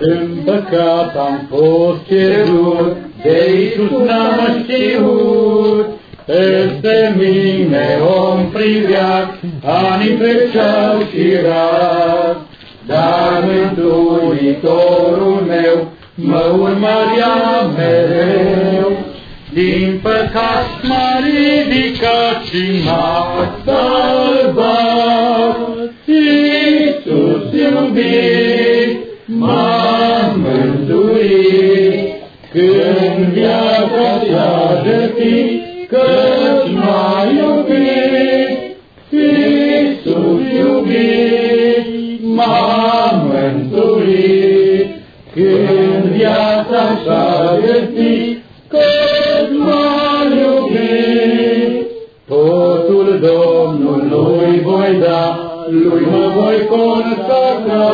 În păcat am fost cerut, de Iisus n-am știut. Peste mine om privea, anii treceau și rar. Dar Mântuitorul meu mă urmărea mereu. Din păcat m-a ridicat și m-a salvat. Iisus iubit, m-a mântuit, când viața s-a jertit, căci m-a iubit. Iisus iubit, m-a mântuit, când viața s-a jertit, căci m-a iubit. Totul Domnului voi da, lui mă voi consacra,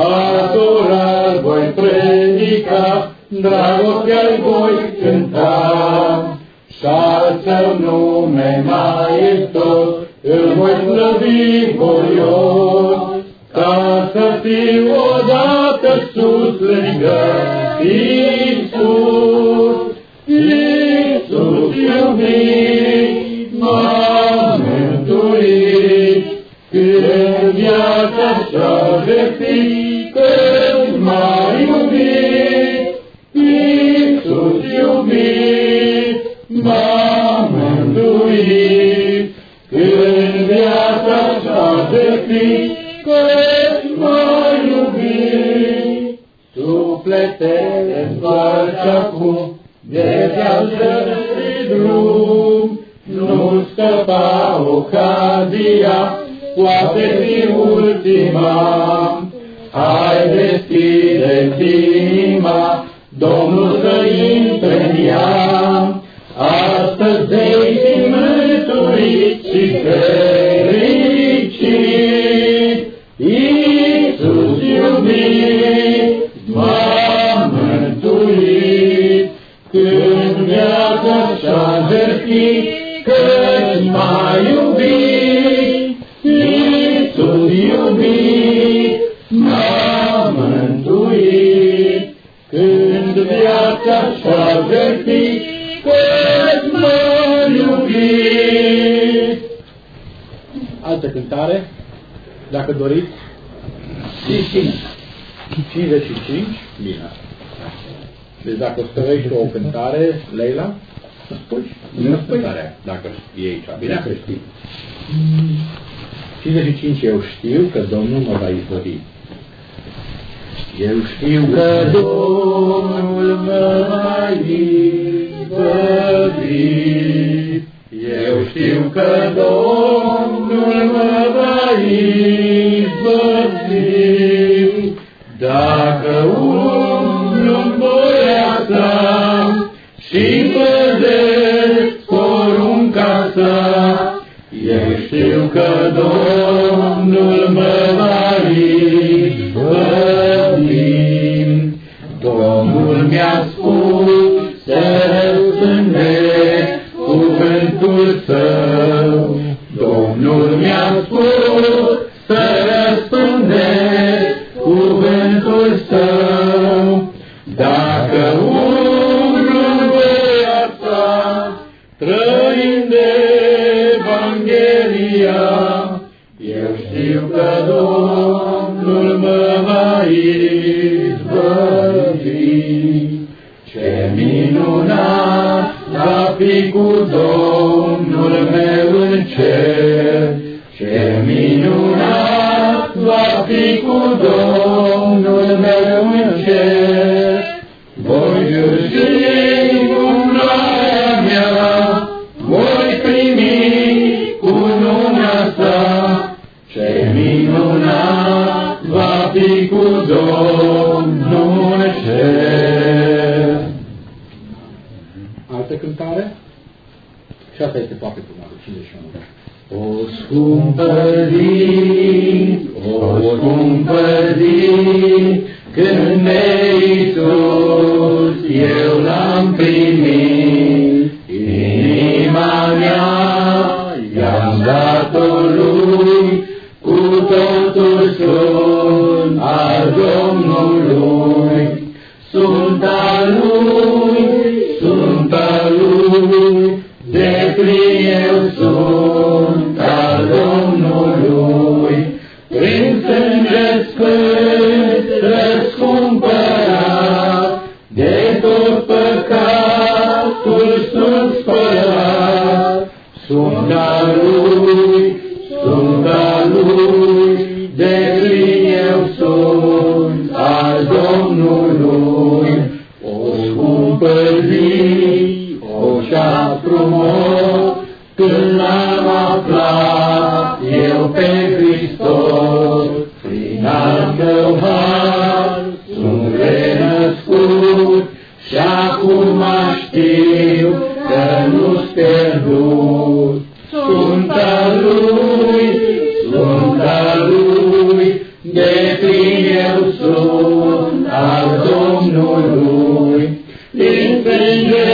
adorar voi predica, dragostea voi cânta. Și al său nume maestos, îl voi slăvi voios, ca să fiu odată sus lângă Iisus. De de-al drum, nu scăpa ocazia, poate fi ultima. Hai deschide inima, Domnul să intre în ea. Astăzi vei fi mântuit și fericit. Altă cântare, dacă doriți. 55. Bine. Deci dacă străiești o cântare, Leila, spui? Nu cântarea, dacă e aici. Bine că știi. 55 eu știu că Domnul mă va izbăvi. Eu știu că Domnul mă va izbăvi. Yeah.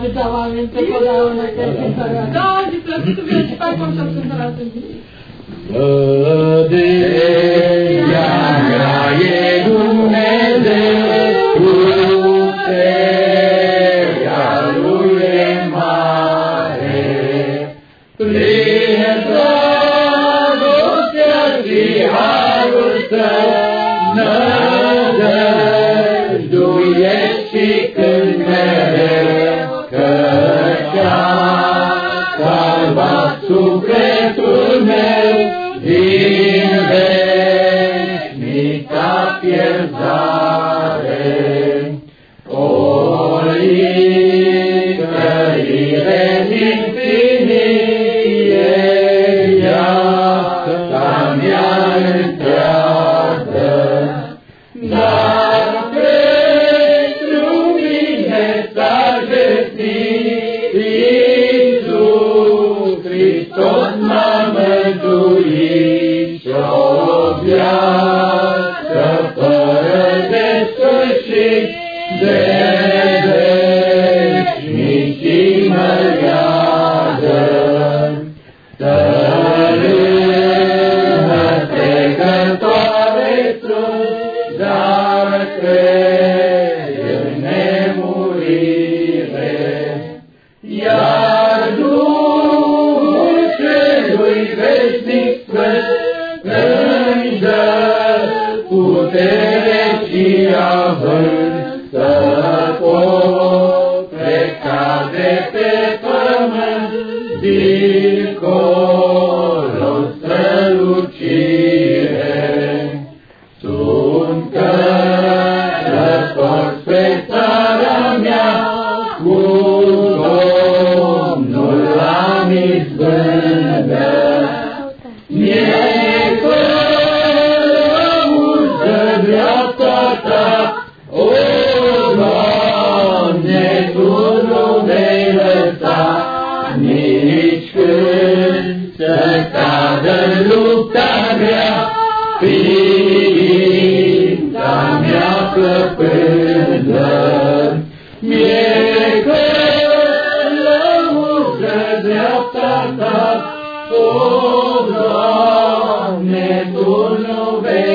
with the ființa mea plăpândă. Mie că lăuze dreapta ta, o, Doamne, Tu nu vei.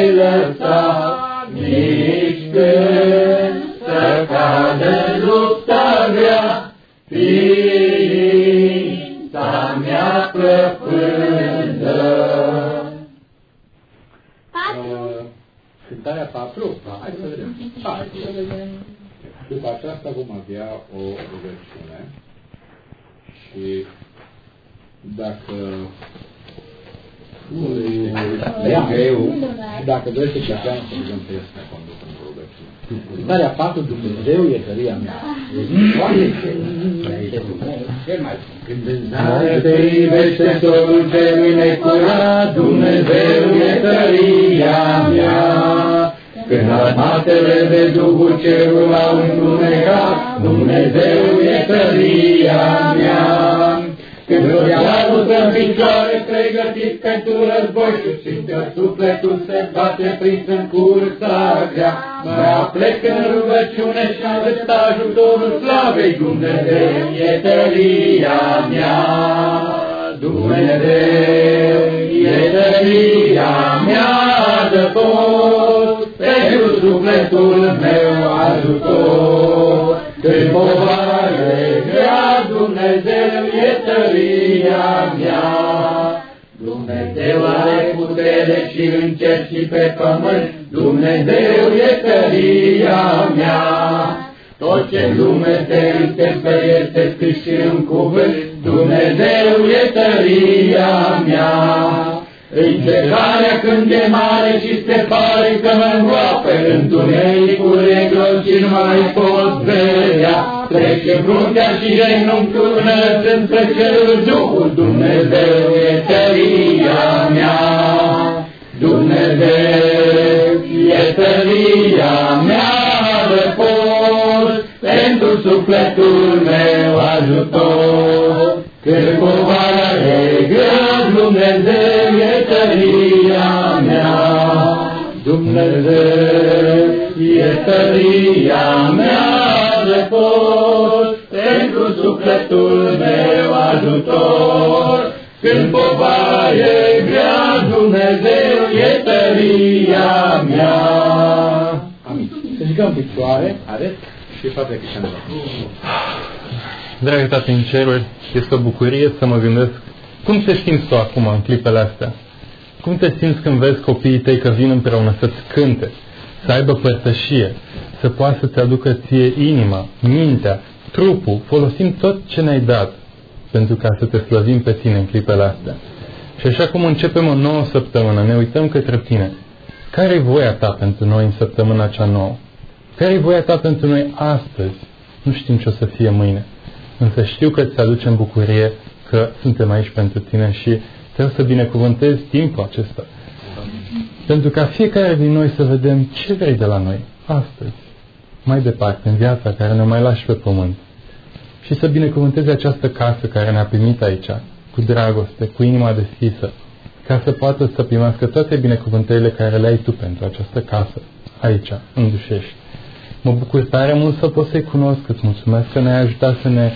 Ne conducă în rugăciune. Cântarea 4, Dumnezeu e tăria mea. Foarte cel mai Când vânzarea te iubește solul cerului necurat, Dumnezeu e tăria mea. Când armatele de Duhul cerul au întunecat, Dumnezeu e tăria mea. Când iarul dă în picioare pregătit pentru război și simte sufletul se bate prins în cursa grea, mă aplec în rugăciune și arăt ajutorul slavei, Dumnezeu e tăria mea. Dumnezeu e tăria mea de tot, pentru sufletul meu ajutor. Când povara e grea, Dumnezeu e tăria mea. Dumnezeu are putere și în cer și pe pământ, Dumnezeu e tăria mea. Tot ce în lume se întâmplă este scris și în cuvânt, Dumnezeu e tăria mea. Încercarea când e mare și se pare că mă îngroapă, întunericul e gros și nu mai pot vedea. Trece fruntea și genunchiul înălțând spre cerul Duhul, Dumnezeu e tăria mea. Dumnezeu e tăria mea de post, pentru sufletul meu ajutor. Dumnezeu e tăria mea de post, pentru sufletul meu ajutor. Când povara e grea, Dumnezeu e tăria mea. Amin. Să zicăm picioare, are și fapte Cristian. Dragă Tată în ceruri, este o bucurie să mă gândesc cum te simți tu acum în clipele astea? Cum te simți când vezi copiii tăi că vin împreună să-ți cânte, să aibă părtășie, să poată să-ți aducă ție inima, mintea, trupul, folosim tot ce ne-ai dat pentru ca să te slăvim pe tine în clipele astea. Și așa cum începem o nouă săptămână, ne uităm către tine. Care e voia ta pentru noi în săptămâna cea nouă? Care e voia ta pentru noi astăzi? Nu știm ce o să fie mâine. Însă știu că îți aducem bucurie că suntem aici pentru tine și trebuie să binecuvântezi timpul acesta. Pentru ca fiecare din noi să vedem ce vrei de la noi astăzi, mai departe, în viața care ne mai lași pe pământ. Și să binecuvântezi această casă care ne-a primit aici, cu dragoste, cu inima deschisă, ca să poată să primească toate binecuvântările care le ai tu pentru această casă, aici, în Dușești. Mă bucur tare mult să pot să-i cunosc, îți mulțumesc că ne-ai ajutat să ne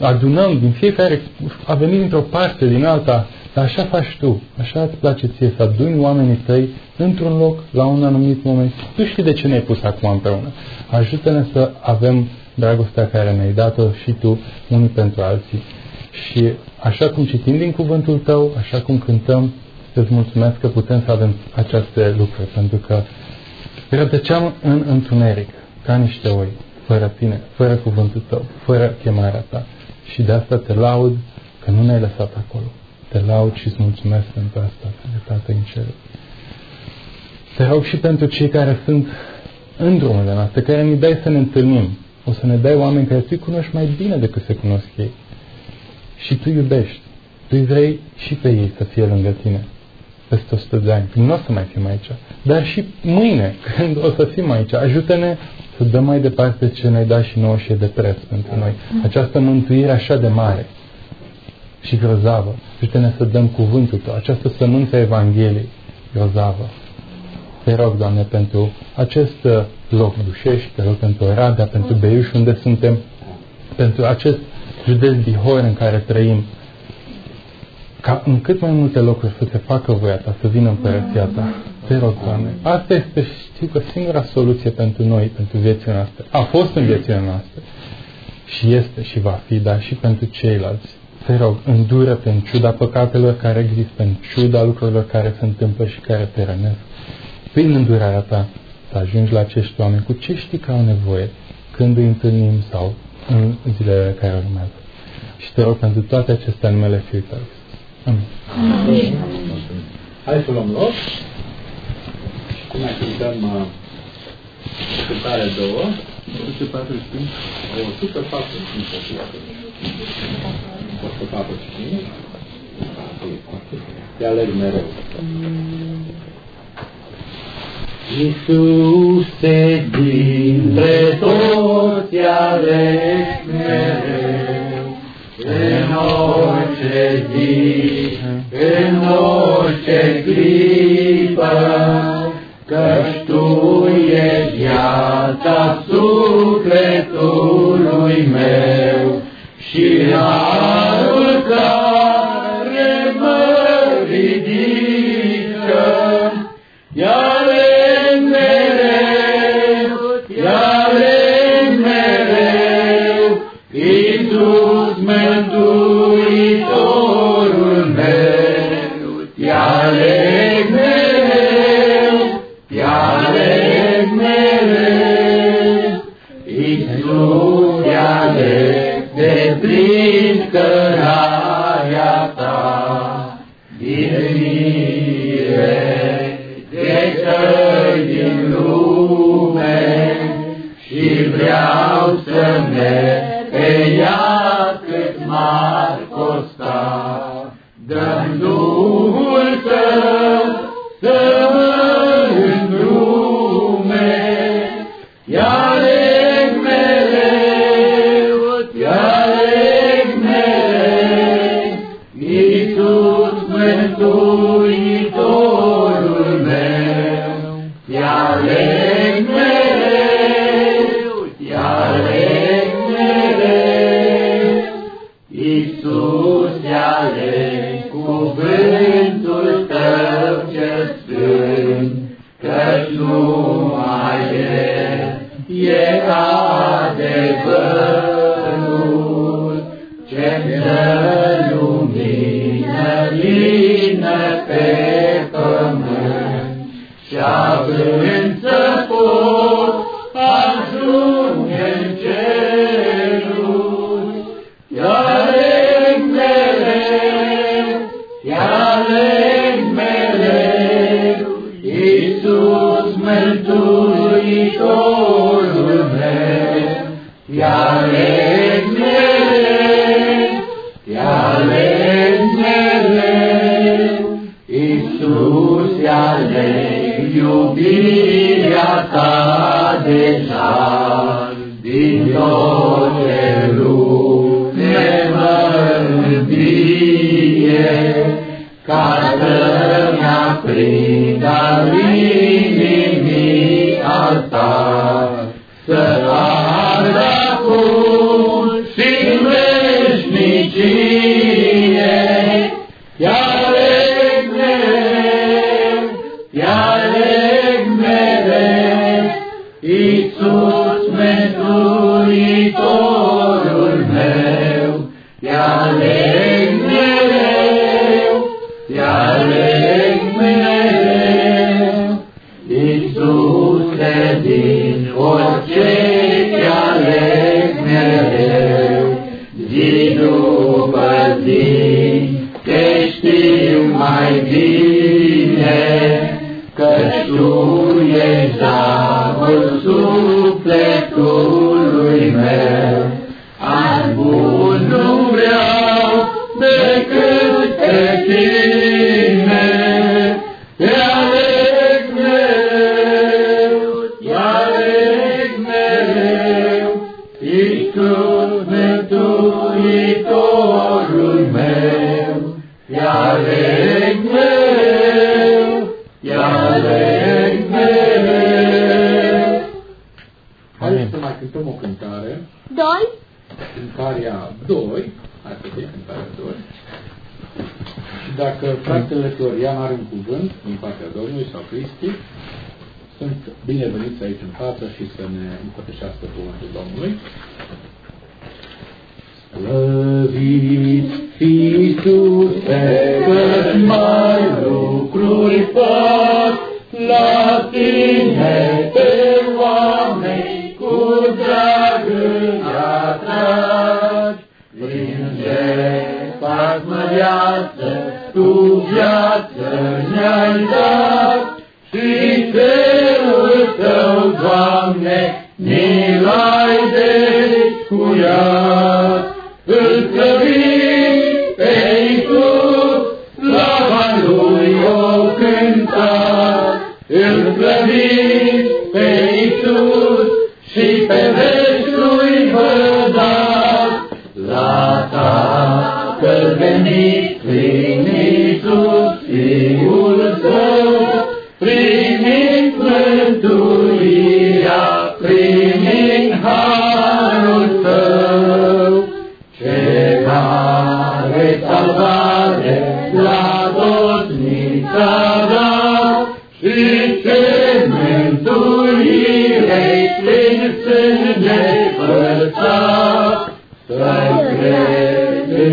adunăm din fiecare, a venit dintr-o parte, din alta, dar așa faci tu, așa îți place ție să aduni oamenii tăi într-un loc, la un anumit moment. Tu știi de ce ne-ai pus acum împreună. Ajută-ne să avem dragostea care ne-ai dat-o și tu, unii pentru alții. Și așa cum citim din cuvântul tău, așa cum cântăm, îți mulțumesc că putem să avem aceste lucruri, pentru că rătăceam în întuneric, ca niște oi, fără tine, fără cuvântul tău, fără chemarea ta. Și de asta te laud că nu ne-ai lăsat acolo. Te laud și îți mulțumesc pentru asta, de Tată în cer. Te rog și pentru cei care sunt în drumurile noastre, care ne dai să ne întâlnim. O să ne dai oameni care tu cunoști mai bine decât se cunosc ei. Și tu iubești. Tu vrei și pe ei să fie lângă tine peste 100 de ani, când nu o să mai fim aici, dar și mâine, când o să fim aici. Ajută-ne să dăm mai departe ce ne-ai dat și nouă și e de preț pentru noi. Această mântuire așa de mare și grozavă. Ajută-ne să dăm cuvântul Tău, această sămânță Evangheliei grozavă. Te rog, Doamne, pentru acest loc dușești, te rog pentru Oradea, pentru Beiuș unde suntem, pentru acest județ Bihor în care trăim, ca în cât mai multe locuri să se facă voia Ta, să vină împărăția Ta. Te rog, Doamne, asta este, știu că, singura soluție pentru noi, pentru viețile noastre. A fost în viețile noastre și este și va fi, dar și pentru ceilalți te rog, îndură-te în ciuda păcatelor care există, în ciuda lucrurilor care se întâmplă și care te rănesc. Prin îndurarea ta să ajungi la acești oameni cu ce știi că au nevoie când îi întâlnim sau în zilele care urmează. Și te rog pentru toate acestea numele Fiului Tău. Amin. Amin. Hai să luăm loc și cum mai cântăm uh, cântarea două. 145. 145 fost capăt și mine. Te aleg mereu. Iisuse, dintre toți aleși mereu, în orice zi, în orice clipă, căci Tu ești viața sufletului meu și la Allah. tale, iubirea ta deja.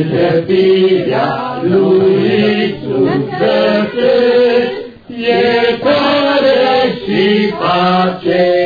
Crezi în jertfirea lui Iisus găsești, iertare și pace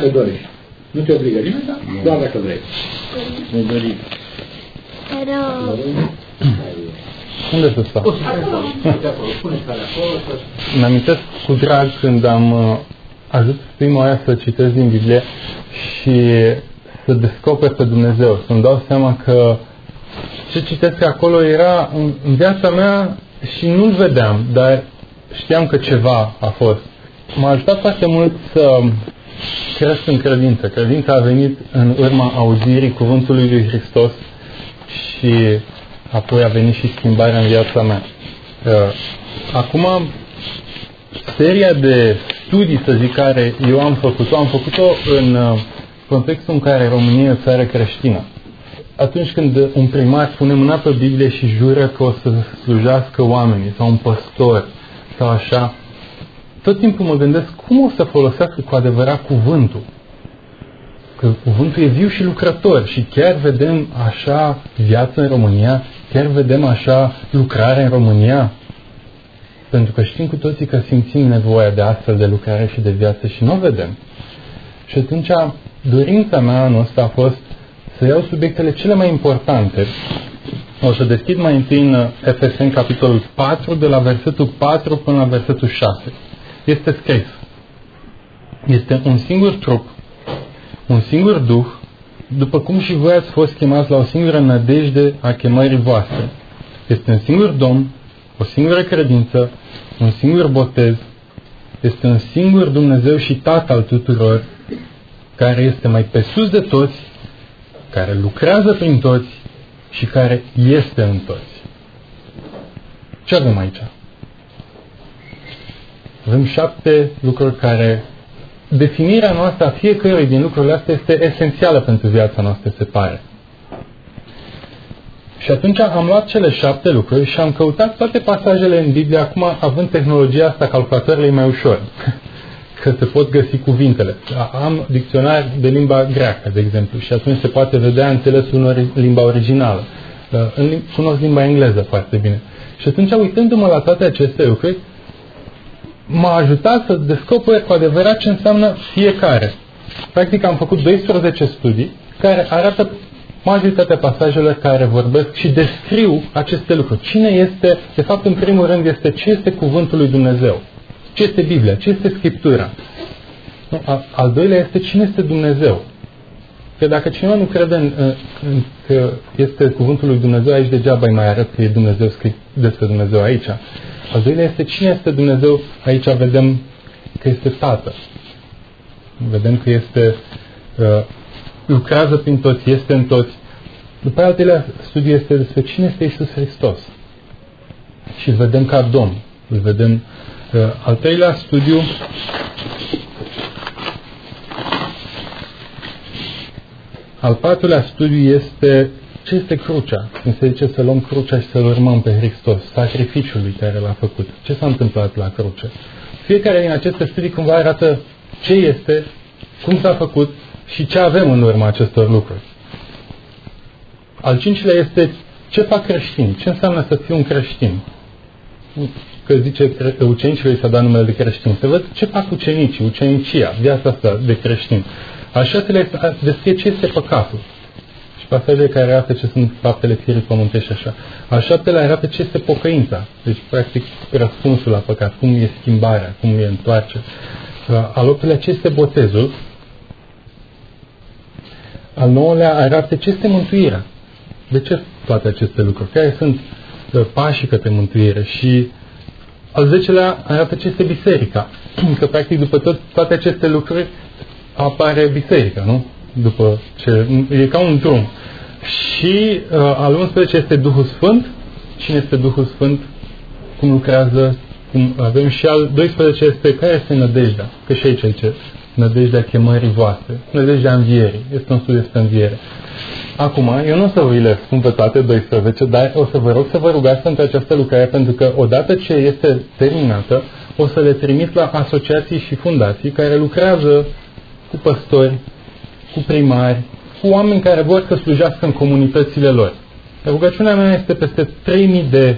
Dacă dorești. Nu te obligă nimeni, dar doar dacă vrei. ne dorim. Unde să stau? Spune care acolo, să Îmi amintesc cu drag când am uh, ajuns prima oară să citesc din Biblie și să descoper pe Dumnezeu, să-mi dau seama că ce citesc acolo era în, în viața mea și nu-l vedeam, dar știam că ceva a fost. M-a ajutat foarte mult să cresc în credință. Credința a venit în urma auzirii cuvântului lui Hristos și apoi a venit și schimbarea în viața mea. Uh, Acum, seria de studii, să zic, care eu am făcut-o, am făcut-o în uh, contextul în care România e o țară creștină. Atunci când un primar pune mâna pe Biblie și jură că o să slujească oamenii, sau un păstor, sau așa, tot timpul mă gândesc cum o să folosească cu adevărat cuvântul. Că cuvântul e viu și lucrător și chiar vedem așa viață în România, chiar vedem așa lucrare în România, pentru că știm cu toții că simțim nevoia de astfel de lucrare și de viață și nu o vedem. Și atunci dorința mea anul ăsta a fost să iau subiectele cele mai importante. O să deschid mai întâi în Efeseni capitolul 4, de la versetul 4 până la versetul 6. Este scris. Este un singur trup, un singur duh, după cum și voi ați fost chemați la o singură nădejde a chemării voastre. Este un singur Domn, o singură credință, un singur botez, este un singur Dumnezeu și Tată al tuturor, care este mai pe sus de toți, care lucrează prin toți și care este în toți. Ce avem aici? Avem șapte lucruri care definirea noastră a fiecărui din lucrurile astea este esențială pentru viața noastră, se pare. Și atunci am luat cele șapte lucruri și am căutat toate pasajele în Biblie, acum având tehnologia asta, calculatoarele e mai ușor, că se pot găsi cuvintele. Am dicționar de limba greacă, de exemplu, și atunci se poate vedea înțelesul în limba originală. Uh, cunosc limba engleză foarte bine. Și atunci, uitându-mă la toate aceste lucruri, m-a ajutat să descoper cu adevărat ce înseamnă fiecare. Practic am făcut 12 studii care arată majoritatea pasajelor care vorbesc și descriu aceste lucruri. Cine este, de fapt, în primul rând, este ce este Cuvântul lui Dumnezeu. Ce este Biblia? Ce este Scriptura? Al doilea este cine este Dumnezeu. Că dacă cineva nu crede în, în, că este Cuvântul lui Dumnezeu, aici degeaba îi mai arăt că e Dumnezeu scris despre Dumnezeu aici. Al doilea este cine este Dumnezeu. Aici vedem că este Tată. Vedem că este uh, lucrează prin toți, este în toți. După al treilea studiu este despre cine este Isus Hristos. Și îl vedem ca Domn. Îl vedem uh, al treilea studiu Al patrulea studiu este ce este crucea? Când se zice să luăm crucea și să-L urmăm pe Hristos, sacrificiul lui care l-a făcut. Ce s-a întâmplat la cruce? Fiecare din aceste studii cumva arată ce este, cum s-a făcut și ce avem în urma acestor lucruri. Al cincilea este ce fac creștini? Ce înseamnă să fiu un creștin? Că zice ucenicilor s-a dat numele de creștin. Să văd ce fac ucenicii, ucenicia, viața asta de creștin. Al șaselea este descrie ce este păcatul. Și pasajele care arată ce sunt faptele firii pământești așa. Al șaptelea arată ce este pocăința. Deci, practic, răspunsul la păcat. Cum e schimbarea, cum e întoarce. Al optelea ce este botezul. Al nouălea arată ce este mântuirea. De ce toate aceste lucruri? Care sunt uh, pașii către mântuire? Și al zecelea arată ce este biserica. Că practic după tot, toate aceste lucruri apare biserica, nu? După ce, e ca un drum. Și uh, al 11 este Duhul Sfânt. Cine este Duhul Sfânt? Cum lucrează? Cum avem și al 12 este care este nădejdea? Că și aici aici nădejdea chemării voastre, nădejdea învierii. Este un studiu despre înviere. Acum, eu nu o să vă le spun pe toate 12, dar o să vă rog să vă rugați pentru această lucrare, pentru că odată ce este terminată, o să le trimit la asociații și fundații care lucrează cu păstori, cu primari, cu oameni care vor să slujească în comunitățile lor. Rugăciunea mea este peste 3000 de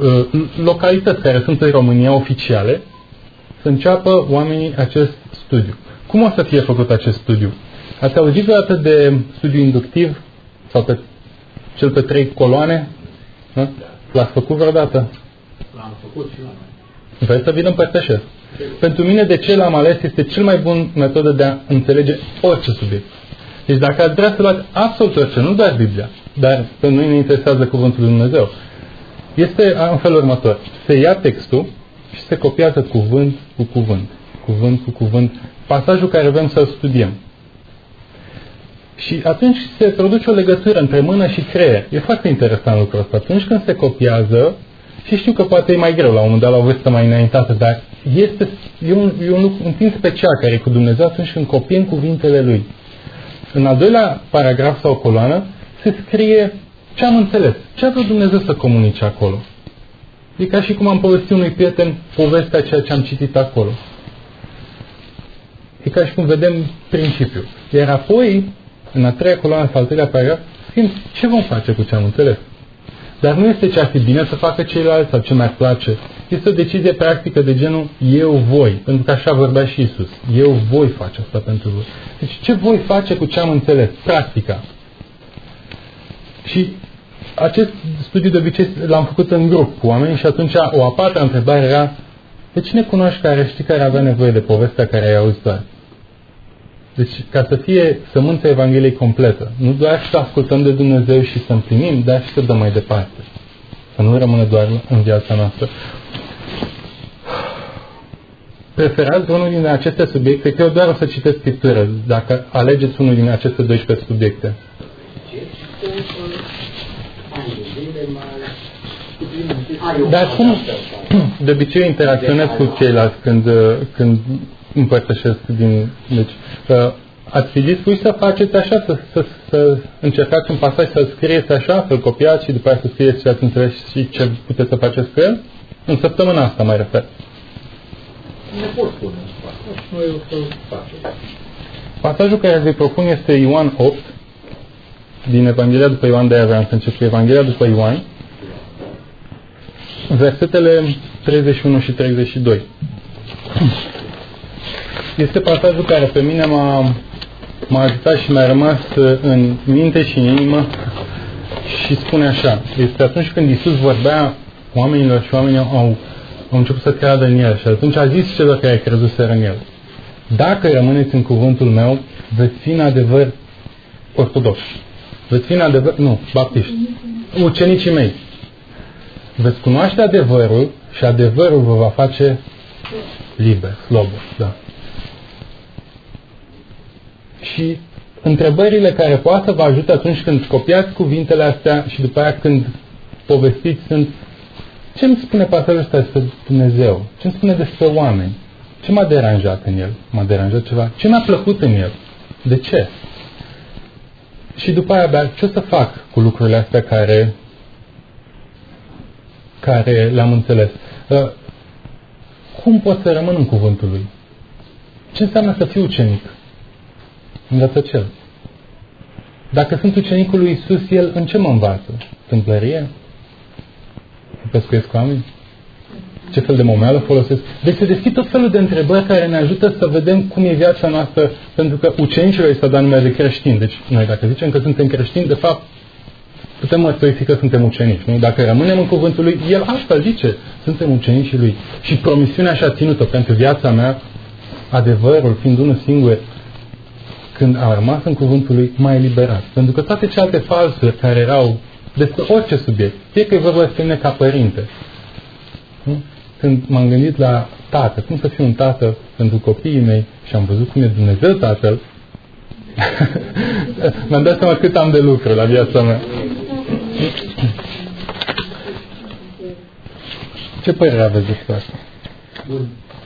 uh, localități care sunt în România oficiale, să înceapă oamenii acest studiu. Cum o să fie făcut acest studiu? Ați auzit vreodată de studiu inductiv sau pe cel pe trei coloane? Da? L-ați făcut vreodată? L-am făcut și l-am Vreți să vină împărtășesc? Pentru mine de ce l-am ales este cel mai bun metodă de a înțelege orice subiect. Deci dacă ați vrea să luați absolut orice, nu doar Biblia, dar pe noi ne interesează Cuvântul Lui Dumnezeu, este în felul următor. Se ia textul și se copiază cuvânt cu cuvânt, cuvânt cu cuvânt, pasajul care vrem să-l studiem. Și atunci se produce o legătură între mână și creier. E foarte interesant lucrul ăsta. Atunci când se copiază, și știu că poate e mai greu la un moment dat, la o vârstă mai înaintată, dar este, e un, e un, un timp special care e cu Dumnezeu atunci când copiem cuvintele Lui. În al doilea paragraf sau coloană se scrie ce am înțeles, ce a vrut Dumnezeu să comunice acolo. E ca și cum am povestit unui prieten povestea ceea ce am citit acolo. E ca și cum vedem principiul. Iar apoi, în a treia coloană sau al treilea paragraf, scriem ce vom face cu ce am înțeles. Dar nu este ce ar fi bine să facă ceilalți sau ce mi-ar place. Este o decizie practică de genul eu voi, pentru că așa vorbea și Isus. Eu voi face asta pentru voi. Deci ce voi face cu ce am înțeles? Practica. Și acest studiu de obicei l-am făcut în grup cu oameni și atunci o a patra întrebare era pe cine cunoști care știi care avea nevoie de povestea care ai auzit doar? Deci, ca să fie sămânța Evangheliei completă, nu doar să ascultăm de Dumnezeu și să împlinim, dar și să dăm mai departe. Să nu rămână doar în viața noastră. preferați unul din aceste subiecte, că eu doar o să citesc scriptură, dacă alegeți unul din aceste 12 subiecte. Dar cum de obicei interacționez cu ceilalți când, când împărtășesc din... Deci, uh, ați fi dispus să faceți așa, să, să, să încercați un pasaj să-l scrieți așa, să-l copiați și după aceea să scrieți ce ați înțeles și ce puteți să faceți cu el? În săptămâna asta mai refer. Ne pot spune noi o să facem. Pasajul care vi propun este Ioan 8, din Evanghelia după Ioan, de aveam să încep cu Evanghelia după Ioan, versetele 31 și 32. Este pasajul care pe mine m-a, m-a ajutat și mi-a rămas în minte și în inimă și spune așa. Este atunci când Isus vorbea oamenilor și oamenii au, au început să creadă în El și atunci a zis celor care creduseră în El. Dacă rămâneți în cuvântul meu, veți fi în adevăr ortodoxi. Veți fi în adevăr, nu, baptiști. Ucenicii mei. Veți cunoaște adevărul și adevărul vă va face liber, slobă, da. Și întrebările care poate să vă ajute atunci când copiați cuvintele astea și după aia când povestiți sunt ce îmi spune pasajul ăsta despre Dumnezeu? Ce îmi spune despre oameni? Ce m-a deranjat în el? M-a deranjat ceva? Ce mi-a plăcut în el? De ce? Și după aia, dar ce o să fac cu lucrurile astea care, care le-am înțeles? Uh, cum pot să rămân în cuvântul lui? Ce înseamnă să fiu ucenic? Învață cel. Dacă sunt ucenicul lui Isus, el în ce mă învață? Tâmplărie? Pescuiesc cu oameni? Ce fel de momeală folosesc? Deci se deschid tot felul de întrebări care ne ajută să vedem cum e viața noastră, pentru că ucenicilor este dat numele de creștini. Deci noi dacă zicem că suntem creștini, de fapt putem mărturisi că suntem ucenici. Nu? Dacă rămânem în cuvântul lui, el asta zice, suntem ucenicii lui. Și promisiunea și-a ținut-o pentru viața mea, adevărul fiind unul singur, când a rămas în cuvântul lui, m-a eliberat. Pentru că toate celelalte falsuri care erau despre orice subiect, fie că e vorba despre mine ca părinte, nu? când m-am gândit la tată, cum să fiu un tată pentru copiii mei și am văzut cum e Dumnezeu tatăl, mi-am dat seama cât am de lucru la viața mea. Ce părere aveți despre asta?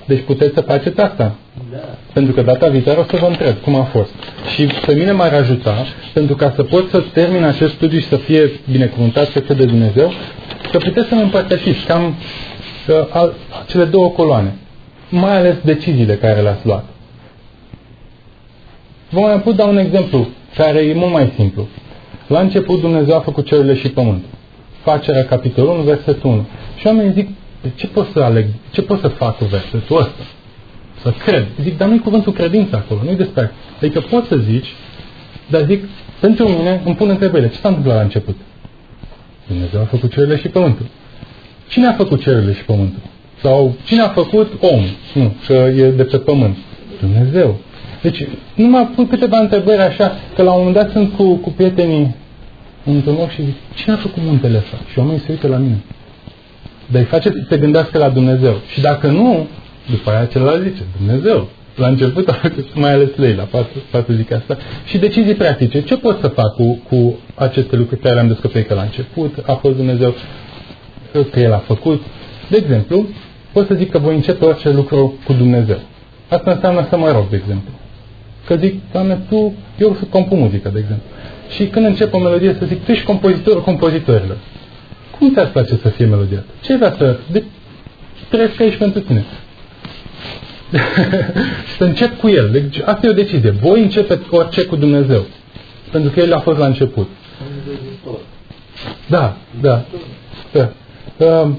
Deci puteți să faceți asta. Da. Pentru că data viitoare o să vă întreb cum a fost. Și pe mine m-ar ajuta, pentru ca să pot să termin acest studiu și să fie binecuvântat pe de Dumnezeu, să puteți să-mi împărtășiți cam uh, cele două coloane. Mai ales deciziile care le-ați luat. Vă mai pot da un exemplu care e mult mai simplu. La început Dumnezeu a făcut cerurile și pământul. Facerea capitolul 1, versetul 1. Și oamenii zic, ce pot să aleg, ce pot să fac cu versetul ăsta? Să cred. Zic, dar nu-i cuvântul credință acolo, nu-i despre Adică poți să zici, dar zic, pentru mine îmi pun întrebările. Ce s-a întâmplat la început? Dumnezeu a făcut cerurile și pământul. Cine a făcut cerurile și pământul? Sau cine a făcut om? Nu, că e de pe pământ. Dumnezeu. Deci, numai pun câteva întrebări așa, că la un moment dat sunt cu, cu prietenii într-un loc și zic, cine a făcut muntele ăsta? Și oamenii se uită la mine. Dar îi face să se gândească la Dumnezeu. Și dacă nu, după aia celălalt zice, Dumnezeu. La început, mai ales Leila, poate, poate zic asta. Și decizii practice. Ce pot să fac cu, cu aceste lucruri care le-am descoperit că la început a fost Dumnezeu, că El a făcut? De exemplu, pot să zic că voi începe orice lucru cu Dumnezeu. Asta înseamnă să mă rog, de exemplu. Că zic, Doamne, Tu, eu să compun muzică, de exemplu. Și când încep o melodie, să zic, Tu ești compozitorul compozitorilor. Cum ți-ar place să fie melodia? Ce vrea să... De... Trăiesc aici pentru tine. să încep cu el. Deci asta e o decizie. Voi începe orice cu Dumnezeu. Pentru că El a fost la început. Da, da. da. Um,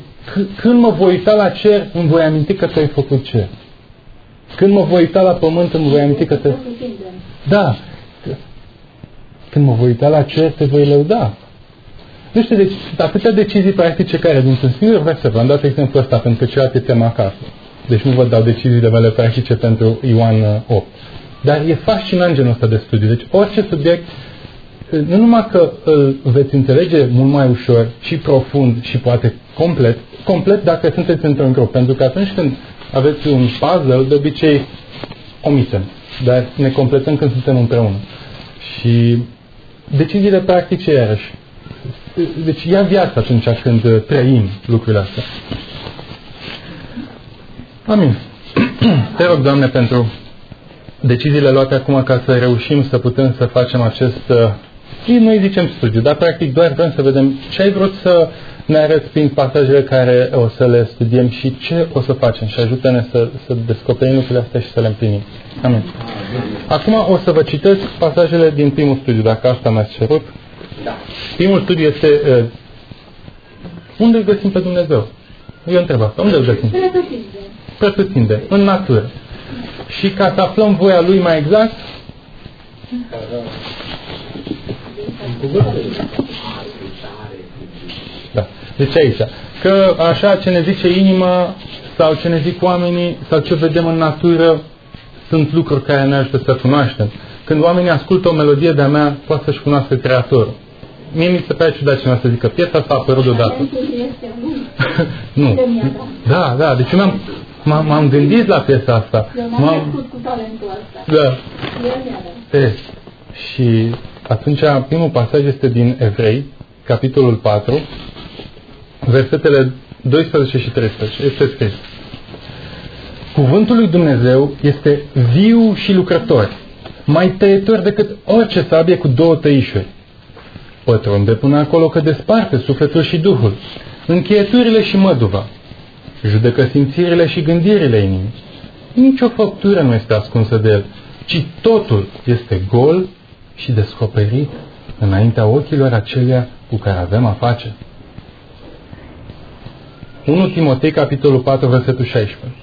când mă voi uita la cer, îmi voi aminti că tu ai făcut cer. Când mă voi uita la pământ, îmi voi aminti că te... Da. Când mă voi uita la cer, te voi lăuda. Nu știu, deci atâtea decizii practice care dintr-un singur verset, v-am dat exemplu ăsta pentru că celălalt e tema acasă. Deci nu vă dau deciziile mele practice pentru Ioan 8. Uh, Dar e fascinant genul ăsta de studiu. Deci orice subiect, uh, nu numai că îl veți înțelege mult mai ușor și profund și poate complet, complet dacă sunteți într-un grup. Pentru că atunci când aveți un puzzle, de obicei omitem, dar ne completăm când suntem împreună. Și deciziile practice, iarăși, deci ia viața atunci când trăim lucrurile astea. Amin. Te rog, Doamne, pentru deciziile luate acum ca să reușim să putem să facem acest, uh, noi zicem studiu, dar practic doar vrem să vedem ce ai vrut să ne arăți prin pasajele care o să le studiem și ce o să facem și ajută-ne să, să descoperim lucrurile astea și să le împlinim. Amin. Acum o să vă citesc pasajele din primul studiu, dacă asta mi-ați cerut. Da. Primul studiu este uh, unde îl găsim pe Dumnezeu? Eu întreb asta. Unde îl găsim? Pretutinde. În natură. Și ca să aflăm voia Lui mai exact, da. Deci aici. Că așa ce ne zice inima sau ce ne zic oamenii sau ce vedem în natură sunt lucruri care ne ajută să cunoaștem. Când oamenii ascultă o melodie de-a mea, poate să-și cunoască Creatorul. Mie mi se pare ciudat cineva să zică, piesa asta a apărut deodată. nu. Da, da, deci m-am, m-am gândit la piesa asta. M-am cu talentul ăsta. Da. E, și atunci primul pasaj este din Evrei, capitolul 4, versetele 12 și 13. Este scris. Cuvântul lui Dumnezeu este viu și lucrător, mai tăietor decât orice sabie cu două tăișuri. Pătrunde până acolo că desparte sufletul și duhul, încheieturile și măduva, judecă simțirile și gândirile inimii. Nici o făptură nu este ascunsă de el, ci totul este gol și descoperit înaintea ochilor acelea cu care avem a face. 1 Timotei, capitolul 4, versetul 16.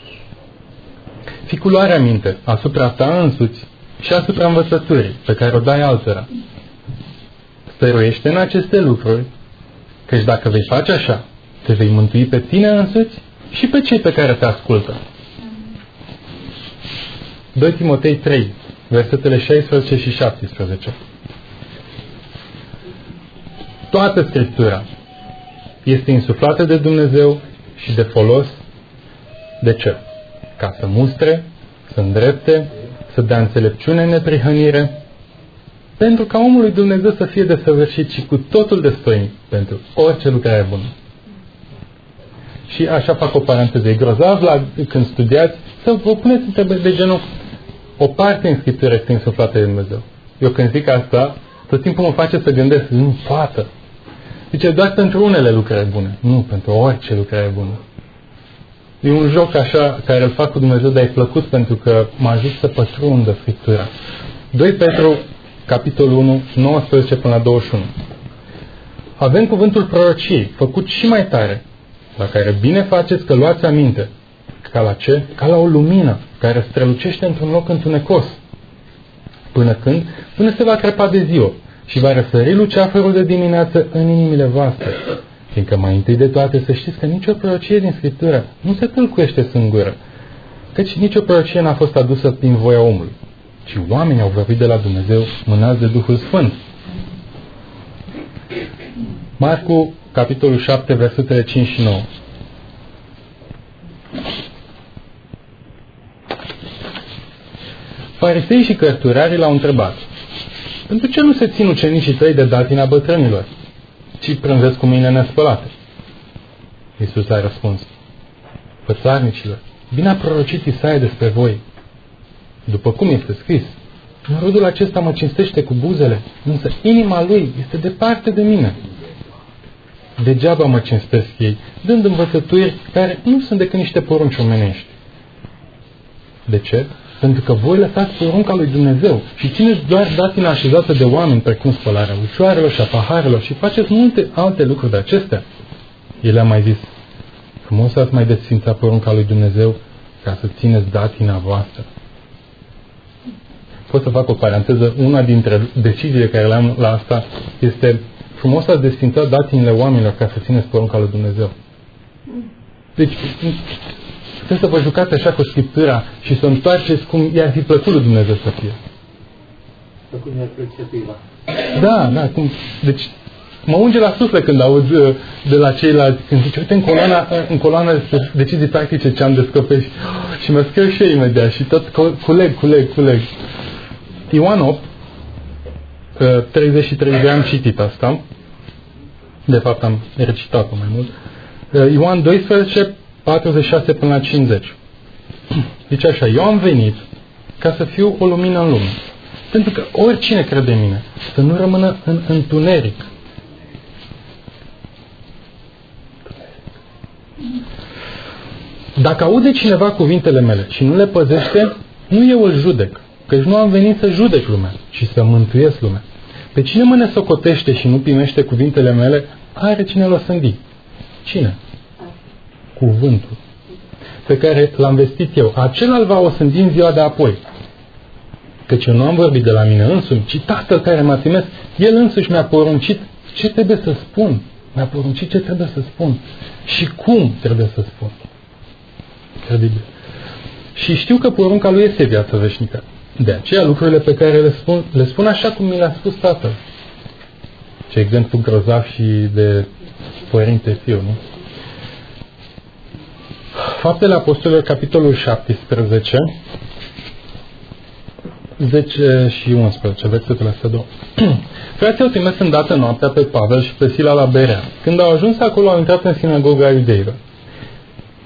Fi culoarea minte asupra ta însuți și asupra învățăturii pe care o dai altora. Stăruiește în aceste lucruri, căci dacă vei face așa, te vei mântui pe tine însuți și pe cei pe care te ascultă. 2 Timotei 3, versetele 16 și 17. Toată Scriptura este insuflată de Dumnezeu și de folos. De ce? Ca să mustre, să îndrepte, să dea înțelepciune în neprihănire, pentru ca omul lui Dumnezeu să fie desăvârșit și cu totul destoinic pentru orice lucrare bună. Și așa fac o paranteză. E grozav la, când studiați să vă puneți întrebări de genul o parte în Scriptură este insuflată de Dumnezeu. Eu când zic asta, tot timpul mă face să gândesc, nu poate. Zice, doar pentru unele lucruri bune. Nu, pentru orice lucrare bună. E un joc așa care îl fac cu Dumnezeu, dar e plăcut pentru că mă ajut să pătrundă Scriptura. 2 Petru, capitolul 1, 19 până la 21. Avem cuvântul prorociei, făcut și mai tare, la care bine faceți că luați aminte. Ca la ce? Ca la o lumină care strălucește într-un loc întunecos. Până când? Până se va crepa de ziua și va răsări luceafărul de dimineață în inimile voastre. Fiindcă mai întâi de toate să știți că nicio prorocie din Scriptură nu se tâlcuiește singură, căci nicio prorocie n-a fost adusă prin voia omului, ci oamenii au vorbit de la Dumnezeu mânați de Duhul Sfânt. Marcu, capitolul 7, versetele 5 și 9. Farisei și cărturarii l-au întrebat, pentru ce nu se țin ucenicii tăi de datina bătrânilor, ci prânzesc cu mine nespălate? Iisus a răspuns, Fățarnicilor, bine a prorocit Isaia despre voi. După cum este scris, Norodul acesta mă cinstește cu buzele, însă inima lui este departe de mine. Degeaba mă cinstesc ei, dând învățături care nu sunt decât niște porunci omenești. De ce? Pentru că voi lăsați porunca lui Dumnezeu și țineți doar datina așezată de oameni, precum spălarea ușoarelor și a paharelor și faceți multe alte lucruri de acestea. El a mai zis, frumos ați mai desfințat porunca lui Dumnezeu ca să țineți datina voastră. Pot să fac o paranteză, una dintre deciziile care le-am la asta este frumos ați desfințat datinile oamenilor ca să țineți porunca lui Dumnezeu. Deci, Puteți să vă jucați așa cu Scriptura și să o întoarceți cum i-ar fi plăcut lui Dumnezeu să fie. Cum i-ar plăcea Da, da. Cum, deci, mă unge la suflet când aud uh, de la ceilalți, când zice, uite, în coloana, în coloana de decizii practice ce am descoperit și mă scriu și eu imediat și tot culeg, culeg, culeg. Ioan 8, 33 de ani citit asta, de fapt am recitat-o mai mult, uh, Ioan 12, 46 până la 50. Zice așa, eu am venit ca să fiu o lumină în lume. Pentru că oricine crede în mine, să nu rămână în întuneric. Dacă aude cineva cuvintele mele și nu le păzește, nu eu îl judec, căci nu am venit să judec lumea, ci să mântuiesc lumea. Pe cine mă nesocotește și nu primește cuvintele mele, are cine l-o sândi. Cine? Cuvântul pe care l-am vestit eu. Acela îl va osândi în ziua de apoi. Căci eu nu am vorbit de la mine însumi, ci Tatăl care m-a trimis, El însuși mi-a poruncit ce trebuie să spun. Mi-a poruncit ce trebuie să spun. Și cum trebuie să spun. Credibil. Și știu că porunca lui este viața veșnică. De aceea lucrurile pe care le spun, le spun așa cum mi le-a spus Tatăl. Ce exemplu grozav și de părinte fiu, nu? Faptele Apostolilor, capitolul 17, 10 și 11, versetul astea două. Frații au trimis îndată noaptea pe Pavel și pe Sila la Berea. Când au ajuns acolo, au intrat în sinagoga iudeilor.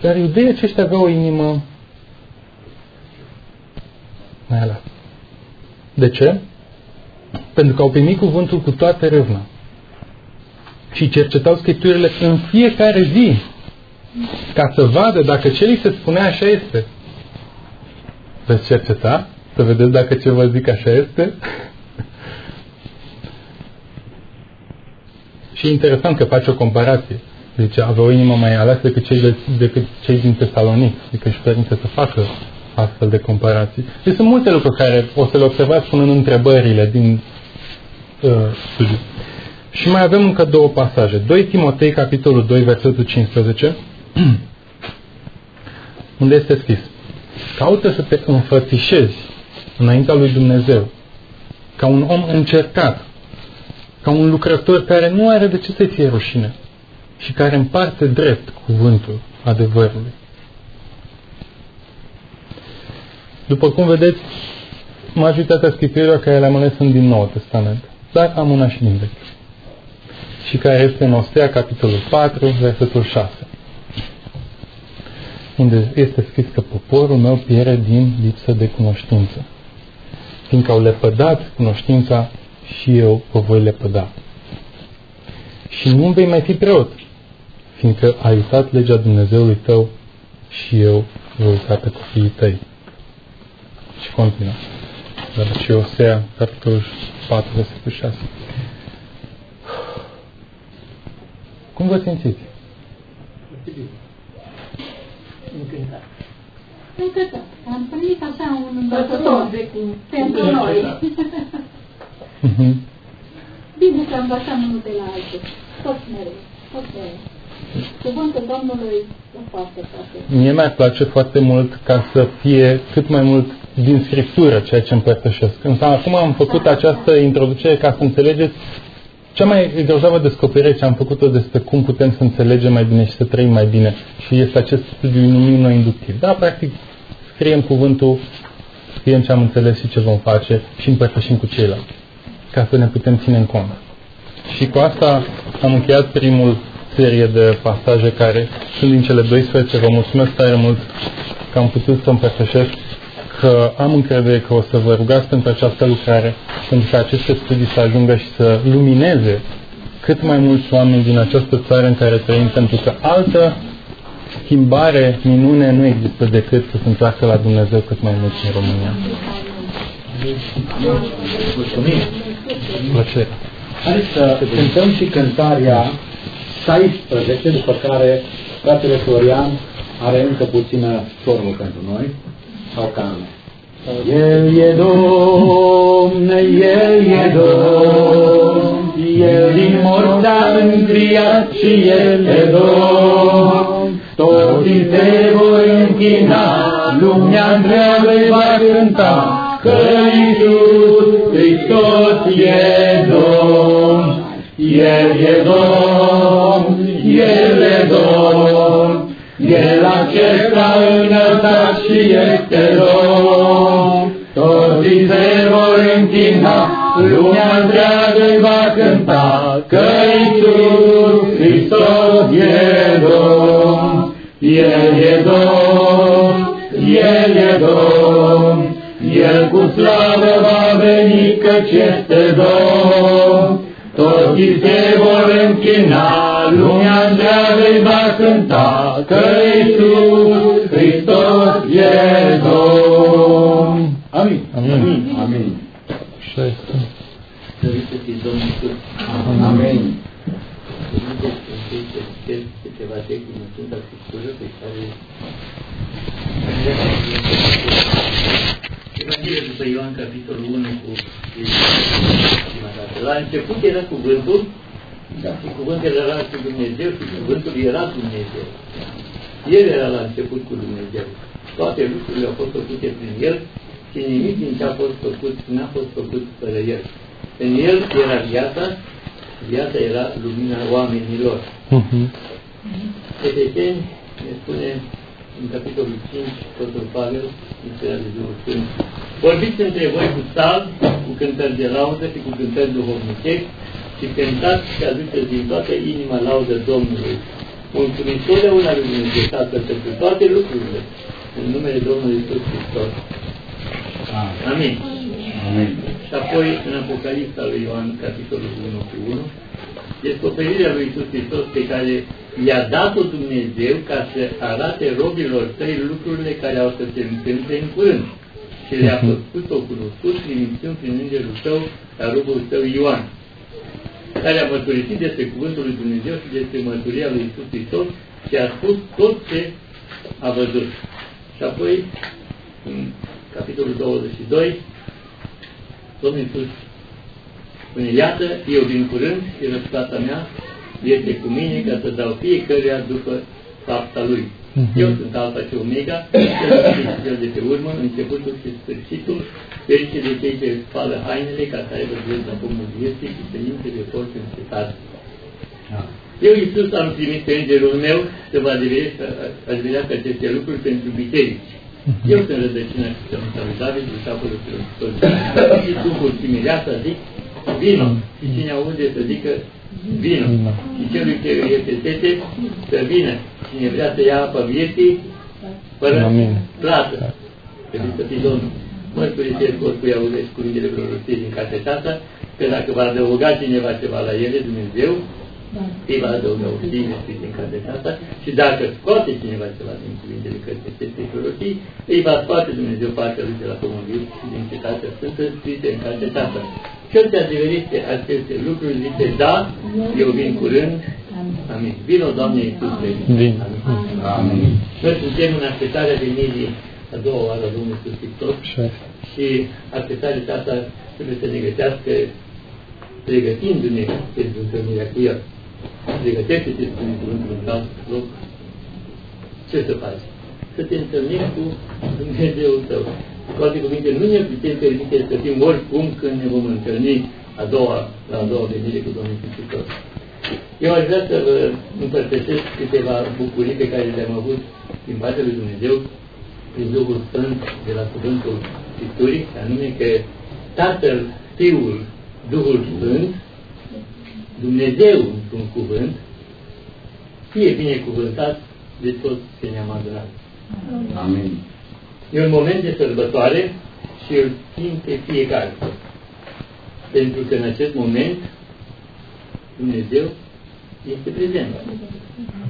Dar iudeii aceștia aveau o inimă mai ala. De ce? Pentru că au primit cuvântul cu toată râvna. Și cercetau scripturile în fiecare zi ca să vadă dacă ce li se spune așa este. Veți cerceta? Să vedeți dacă ce vă zic așa este? și e interesant că face o comparație. Deci avea o inimă mai aleasă decât cei, de, decât cei din Tesalonic. Adică și părinte să facă astfel de comparații. Deci sunt multe lucruri care o să le observați punând întrebările din uh, studiu. Și mai avem încă două pasaje. 2 Timotei, capitolul 2, versetul 15, unde este scris Caută să te înfățișezi înaintea lui Dumnezeu ca un om încercat, ca un lucrător care nu are de ce să fie rușine și care împarte drept cuvântul adevărului. După cum vedeți, majoritatea scripturilor care le-am ales sunt din Nou Testament, dar am una și din Vechi. Și care este în Ostea, capitolul 4, versetul 6 unde este scris că poporul meu pierde din lipsă de cunoștință. Fiindcă au lepădat cunoștința și eu o voi lepăda. Și nu vei mai fi preot, fiindcă ai uitat legea Dumnezeului tău și eu voi uita pe copiii tăi. Și continuă. Dar și Osea, capitolul 4, versetul 6. Cum vă simțiți? încântat. Încântat. Am primit așa un învățător pentru noi. Bine că învățăm unul de la altul. Tot mereu. Tot mereu. Cuvântul Domnului e foarte, foarte. Mie mi-ar place foarte mult ca să fie cât mai mult din Scriptură ceea ce împărtășesc. Însă acum am făcut da, această da. introducere ca să înțelegeți cea mai grozavă descoperire ce am făcut-o despre cum putem să înțelegem mai bine și să trăim mai bine și este acest studiu numit noi inductiv. Da, practic, scriem cuvântul, scriem ce am înțeles și ce vom face și împărtășim cu ceilalți, ca să ne putem ține în cont. Și cu asta am încheiat primul serie de pasaje care sunt din cele 12. Vă mulțumesc tare mult că am putut să împărtășesc că am încredere că o să vă rugați pentru această lucrare, pentru că aceste studii să ajungă și să lumineze cât mai mulți oameni din această țară în care trăim, pentru că altă schimbare, minune nu există decât să se întoarcă la Dumnezeu cât mai mulți în România. Mulțumim! Plăcere! Hai să cântăm și cântarea 16, după care fratele Florian are încă puțină sorbă pentru noi sau carne. El e Domn, El e Domn, El din morți a înviat și El e Domn. Toți se vor închina, lumea întreabă va cânta, că Iisus Hristos e Domn. El e Domn, El e Domn, El acesta înălțat și este Domn. Toți se vor închina, lumea întreagă va cânta, că Iisus Hristos e Domn. El e Domn, El e Domn, El cu slavă va veni, căci este Domn. Toți se vor închina, lumea întreagă va cânta, că Iisus Hristos e Domn. Amin. Amin. Amin. Așa este. Slăviți să fie Domnul Iisus. Amin. Vedeți în aceste cel câteva texte din Sfânta Scriptură pe care Evanghelia după Ioan, capitolul 1 cu prima dată. La început era cuvântul Da. și cuvântul era cu Dumnezeu și cuvântul era Dumnezeu. El era la început cu Dumnezeu. Toate lucrurile au fost făcute prin El și nimic din ce a fost făcut n-a fost făcut fără El. În El era viața, viața era lumina oamenilor. Mhm. Efeseni ne spune în capitolul 5, Sfântul Pavel, Istoria de Duhul Sfânt. Vorbiți între voi cu salvi, cu cântări de laudă și cu cântări duhovnicești și cântați și aduceți din toată inima laudă Domnului. Mulțumim totdeauna lui Dumnezeu Tatăl pentru toate lucrurile, în numele Domnului Iisus Hristos. Amin. Amin. Și apoi în Apocalipsa lui Ioan, capitolul 1 cu 1, descoperirea lui Iisus Hristos pe care i-a dat-o Dumnezeu ca să arate robilor săi lucrurile care au să se întâmple în curând. Și le-a făcut-o cunoscut prin misiuni prin îngerul său, la robul său Ioan, care a mărturisit despre cuvântul lui Dumnezeu și despre mărturia lui Iisus Hristos și a spus tot ce a văzut. Și apoi, în capitolul 22, Domnul Iisus spune, iată, eu vin curând și răsplata mea este cu mine ca să dau fiecăruia după fapta lui. Mhm. Eu sunt Alfa și Omega, cel de și cel de pe urmă, începutul și sfârșitul, ferice de cei ce spală hainele ca să aibă drept la pomul vieții și credințe de forță în cetate. Eu, Iisus, am trimis pe îngerul meu să vă adeverați aceste lucruri pentru biserici. Eu sunt rădăcina și sămânța lui David, și șapălul filosofului. Și Duhul și mireasa zic, vino. Și cine aude să zică, vino. Vino. Și celui ce este sete, să vină. Cine vrea să ia apă vieții, fără Amin. plată. Trebuie să fii Domnul. Mărturisesc oricui auzești cuvintele prorociei din cartea aceasta, că dacă va adăuga cineva ceva la ele, Dumnezeu, îi va adăuga o știre scris în cartea aceasta și dacă scoate cineva ceva din cuvintele cărții acestei prorocii, îi va scoate Dumnezeu partea lui de la pomul viu și din cetatea sfântă scrise în cartea aceasta. Cel ce adeverește aceste lucruri zice, da, eu vin curând, amin. Vino, Doamne Iisuse. Vin. Amin. Amin. Noi suntem în așteptarea venirii a doua oară a Domnului Iisus Hristos Așa este. și așteptarea aceasta trebuie să ne gătească pregătindu-ne pentru întâlnirea cu El. Pregătește-te, spune cuvântul în alt loc. Ce să faci? Să te întâlnești cu Dumnezeu tău. Cu alte cuvinte, nu ne putem permite să fim oricum când ne vom întâlni a doua, la a doua venire cu Domnul Iisus Hristos. Eu aș vrea să vă împărtășesc câteva bucurii pe care le-am avut din partea lui Dumnezeu prin Duhul Sfânt de la Cuvântul Scripturii, anume că Tatăl, Fiul, Duhul Sfânt, Dumnezeu într-un cuvânt, fie binecuvântat de toți ce ne-am adunat. Amin. E un moment de sărbătoare și îl simte fiecare. Pentru că în acest moment Dumnezeu este prezent.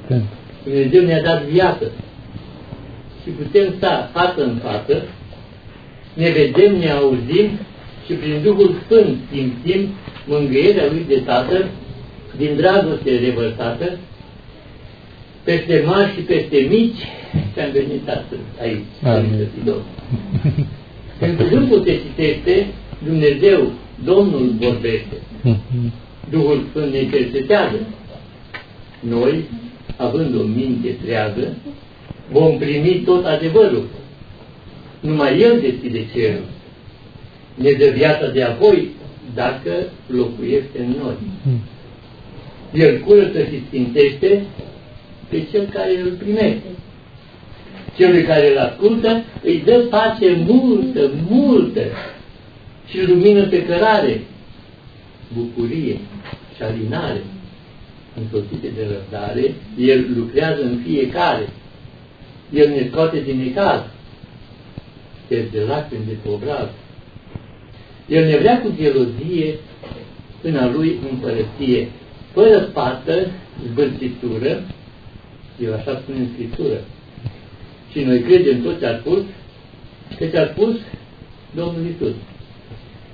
Atent. Dumnezeu ne-a dat viață și putem sta față în față, ne vedem, ne auzim și prin Duhul Sfânt simțim mângâierea Lui de Tatăl din dragoste revărsată peste mari și peste mici și am venit astăzi aici. Amin. Să fii Domnul. Când cuvântul se citește, Dumnezeu, Domnul vorbește. Mhm. Duhul Sfânt ne cercetează. Noi, având o minte treagă, vom primi tot adevărul. Numai El deschide cerul. Ne dă viața de apoi dacă locuiește în noi. Mhm. El curăță și sfințește pe cel care îl primește. Celui care îl ascultă îi dă pace multă, multă și lumină pe cărare, bucurie și alinare însoțite de răbdare, El lucrează în fiecare. El ne scoate din necaz, de lacrimi de pe obraz. El ne vrea cu gelozie în a Lui împărăție, fără pată, zbârțitură, eu așa spun în Scriptură. Și noi credem tot ce a spus, că ce a spus Domnul Isus.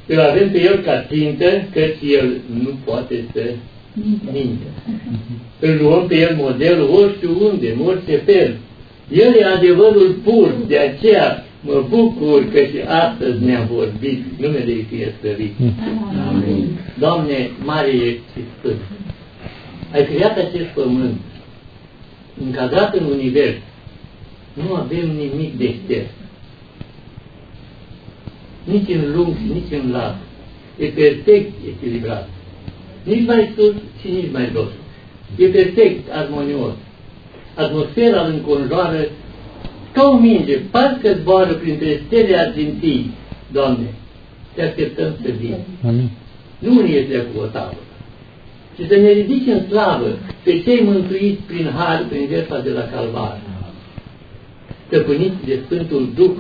Îl avem pe El ca țintă, căci El nu poate să minte. Îl luăm pe El model orice unde, în orice fel. El e adevărul pur, de aceea mă bucur că și astăzi ne-a vorbit, numele Ei fie slăvit. Amin. Doamne, mare ești și sfânt. Ai creat acest pământ, încadrat în univers. Nu avem nimic de șters. Nici în lung și nici în lat. E perfect echilibrat. Nici mai sus și nici mai jos. E perfect armonios. Atmosfera îl înconjoară ca o minge, parcă zboară printre stele argintii. Doamne, te așteptăm să vii. Amin. Nu ne este cu o tavă, ci să ne ridici în slavă pe cei mântuiți prin har, prin jertfa de la Calvar. Stăpâniți de Sfântul Duh,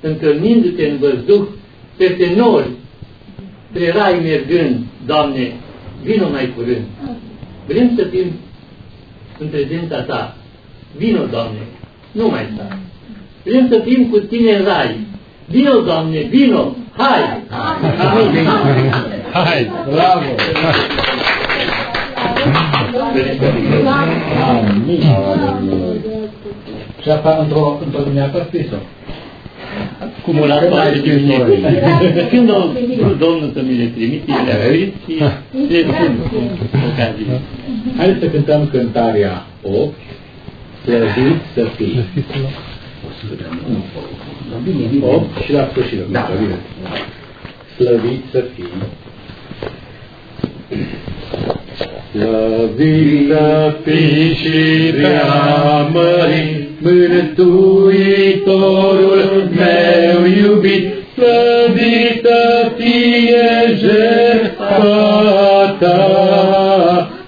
întâlnindu-te în văzduh, peste nori, spre rai mergând, Doamne, vino mai curând. Vrem să fim în prezența Ta. Vino, Doamne, nu mai sta. Vrem să fim cu Tine în rai. Vino, Doamne, vino, hai! Amin. Hai! Bravo! Amin. Și asta într-o într dimineață scris-o. Cum o las mai face știm noi. Când o vrut Domnul să mi le trimite, le a scris și le spun ocazie. Haideți să cântăm cântarea 8, Slăvit să fii. 8 și la sfârșit. Da. Bine. Slăvit să fii. Slăvit să fii și preamărit, Mântuitorul meu iubit, slăvit să fie jertfa ta,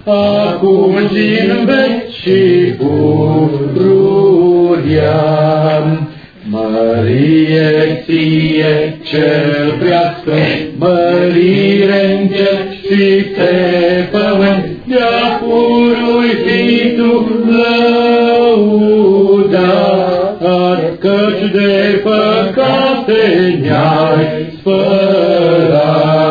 acum și în veci și pururia. Mărie ție cel prească, mărire în cer și pe pământ, de-a purui fi tu lăudat, căci de păcate ne-ai spălat.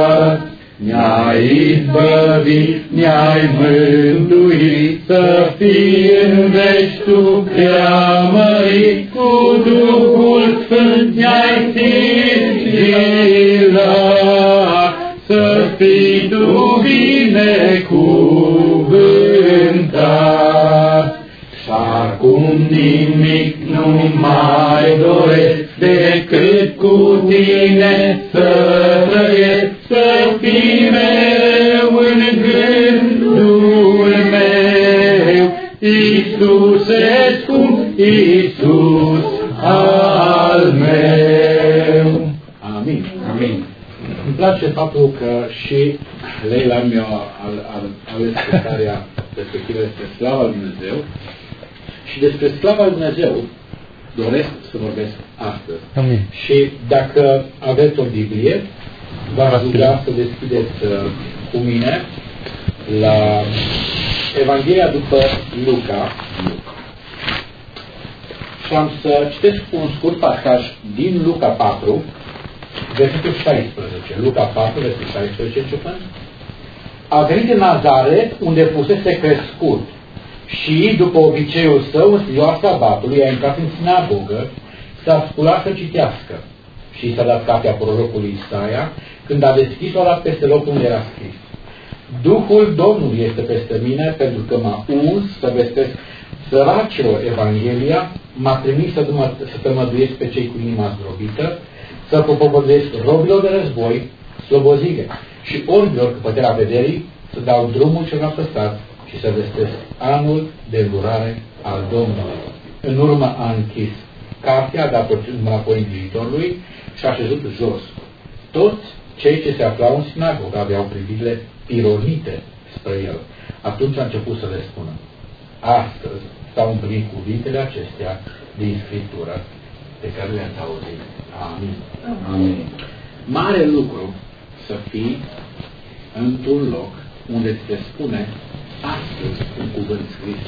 Ne-ai izbăvit, ne-ai mântuit, să fii în veci tu preamărit, cu Duhul Sfânt ne-ai sigilat, să fii tu binecuvântat. Și acum nimic nu mai doresc decât cu tine să trăiesc, să fii mereu în gândul meu. Iisuse scump, Iisus al meu. Amin. Amin. Îmi place faptul că și Leila mi-a al- al- ales cântarea respectivă despre slava lui Dumnezeu și despre slava lui Dumnezeu doresc să vorbesc astăzi. Amin. Și dacă aveți o Biblie, v-aș ruga să deschideți uh, cu mine la Evanghelia după Luca și am să citesc un scurt pasaj din Luca 4, versetul 16. Luca 4, versetul 16 începând. A venit în Nazaret, unde fusese crescut, și, după obiceiul său, în ziua sabatului, a intrat în sinagogă, s-a sculat să citească și s-a dat cartea prorocului Isaia, când a deschis-o la peste locul unde era scris. Duhul Domnului este peste mine, pentru că m-a uns să vestesc săracilor Evanghelia, m-a trimis să, dumă- să tămăduiesc pe cei cu inima zdrobită, să propovăduiesc robilor de război, slobozire și orbilor cu puterea vederii să dau drumul cel apăsat și să vestesc anul de îndurare al Domnului. În urmă a închis cartea, a dat înapoi îngrijitorului și a șezut jos. Toți cei ce se aflau în sinagogă aveau privirile pironite spre el. Atunci a început să le spună, astăzi s-au împlinit cuvintele acestea din Scriptură pe care le-ați auzit. Amin. Amin. Mare lucru să fii într-un loc unde ți se spune astăzi un cuvânt scris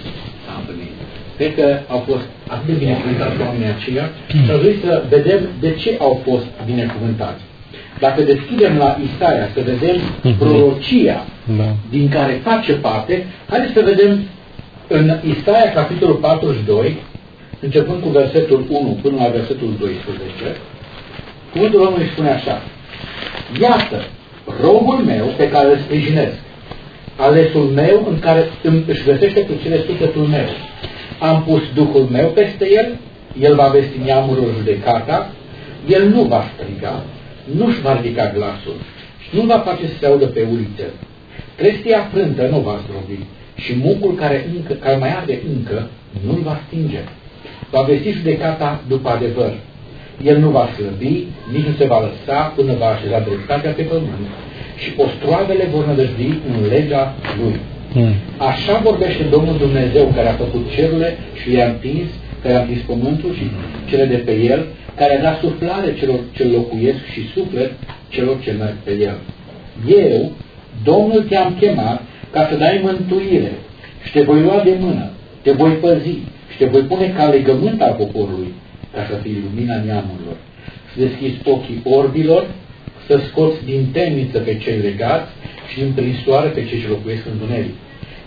s-a împlinit. Cred că au fost atât de binecuvântați oamenii aceia și aș să vedem de ce au fost binecuvântați. Dacă deschidem la Isaia să vedem mhm. prorocia da. din care face parte, haideți să vedem în Isaia capitolul 42, începând cu versetul 1 până la versetul 12, cuvântul Domnului spune așa, Iată, robul meu pe care îl sprijinesc, alesul meu în care își găsește cu cele sufletul meu. Am pus Duhul meu peste el, el va vesti neamurilor judecata, el nu va striga, nu-și va ridica glasul și nu va face să se audă pe ulițe. Trestia frântă nu va zdrobi și mucul care, încă, care mai arde încă nu-l va stinge. Va vesti judecata după adevăr. El nu va slăbi, nici nu se va lăsa până va așeza dreptatea pe pământ și ostroavele vor nădăjdi în legea lui. Hmm. Așa vorbește Domnul Dumnezeu care a făcut cerurile și i-a împins, care a împins pământul și cele de pe el, care a dat suflare celor ce locuiesc și suflet celor ce merg pe el. Eu, Domnul te-am chemat ca să dai mântuire și te voi lua de mână, te voi păzi și te voi pune ca legământ al poporului, ca să fii lumina neamurilor. Să deschizi ochii orbilor, să scoți din temniță pe cei legați și din prinsoare pe cei ce locuiesc în duneric.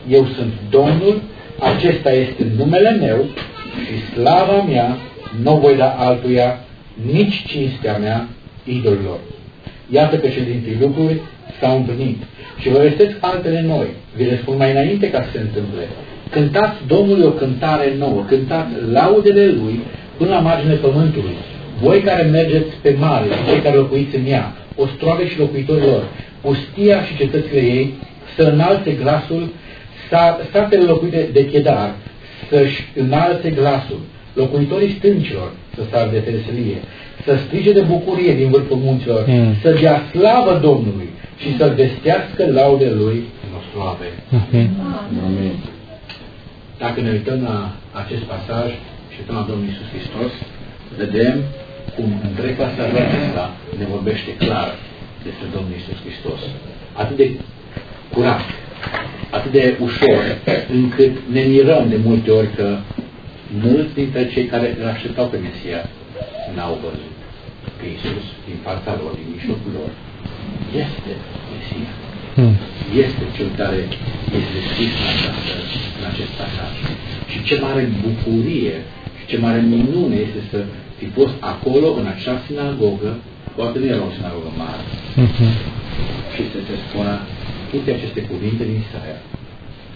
Eu sunt Domnul, acesta este numele meu și slava mea nu voi da altuia nici cinstea mea idolilor. Iată că cele din lucruri s-au împlinit. Și vă vestesc altele noi. Vi le spun mai înainte ca să se întâmple. Cântați Domnului o cântare nouă, cântați laudele Lui până la marginea pământului. Voi care mergeți pe mare și cei care locuiți în ea, ostroave și locuitorilor, pustia și cetățile ei, să înalțe glasul, statele locuite de chedar, să-și înalțe glasul, locuitorii stâncilor să sară de fereserie, să strige de bucurie din vârful munților, mm. să dea slavă Domnului și să-L vestească laude Lui în oslave. Mm-hmm. Amin. Dacă ne uităm la acest pasaj și uităm la Domnul Iisus Hristos, vedem cum întreg pasajul acesta ne vorbește clar despre Domnul Iisus Hristos. Atât de curat, atât de ușor, încât ne mirăm de multe ori că mulți dintre cei care îl așteptau pe Mesia n-au văzut că Iisus din fața lor, din mijlocul lor, este Mesia. Hmm. Este cel care este scris în, această, în acest pasaj. Și ce mare bucurie și ce mare minune este să fi fost acolo, în acea sinagogă, poate nu era o sinagogă mare, hmm. și să se spună toate aceste cuvinte din Isaia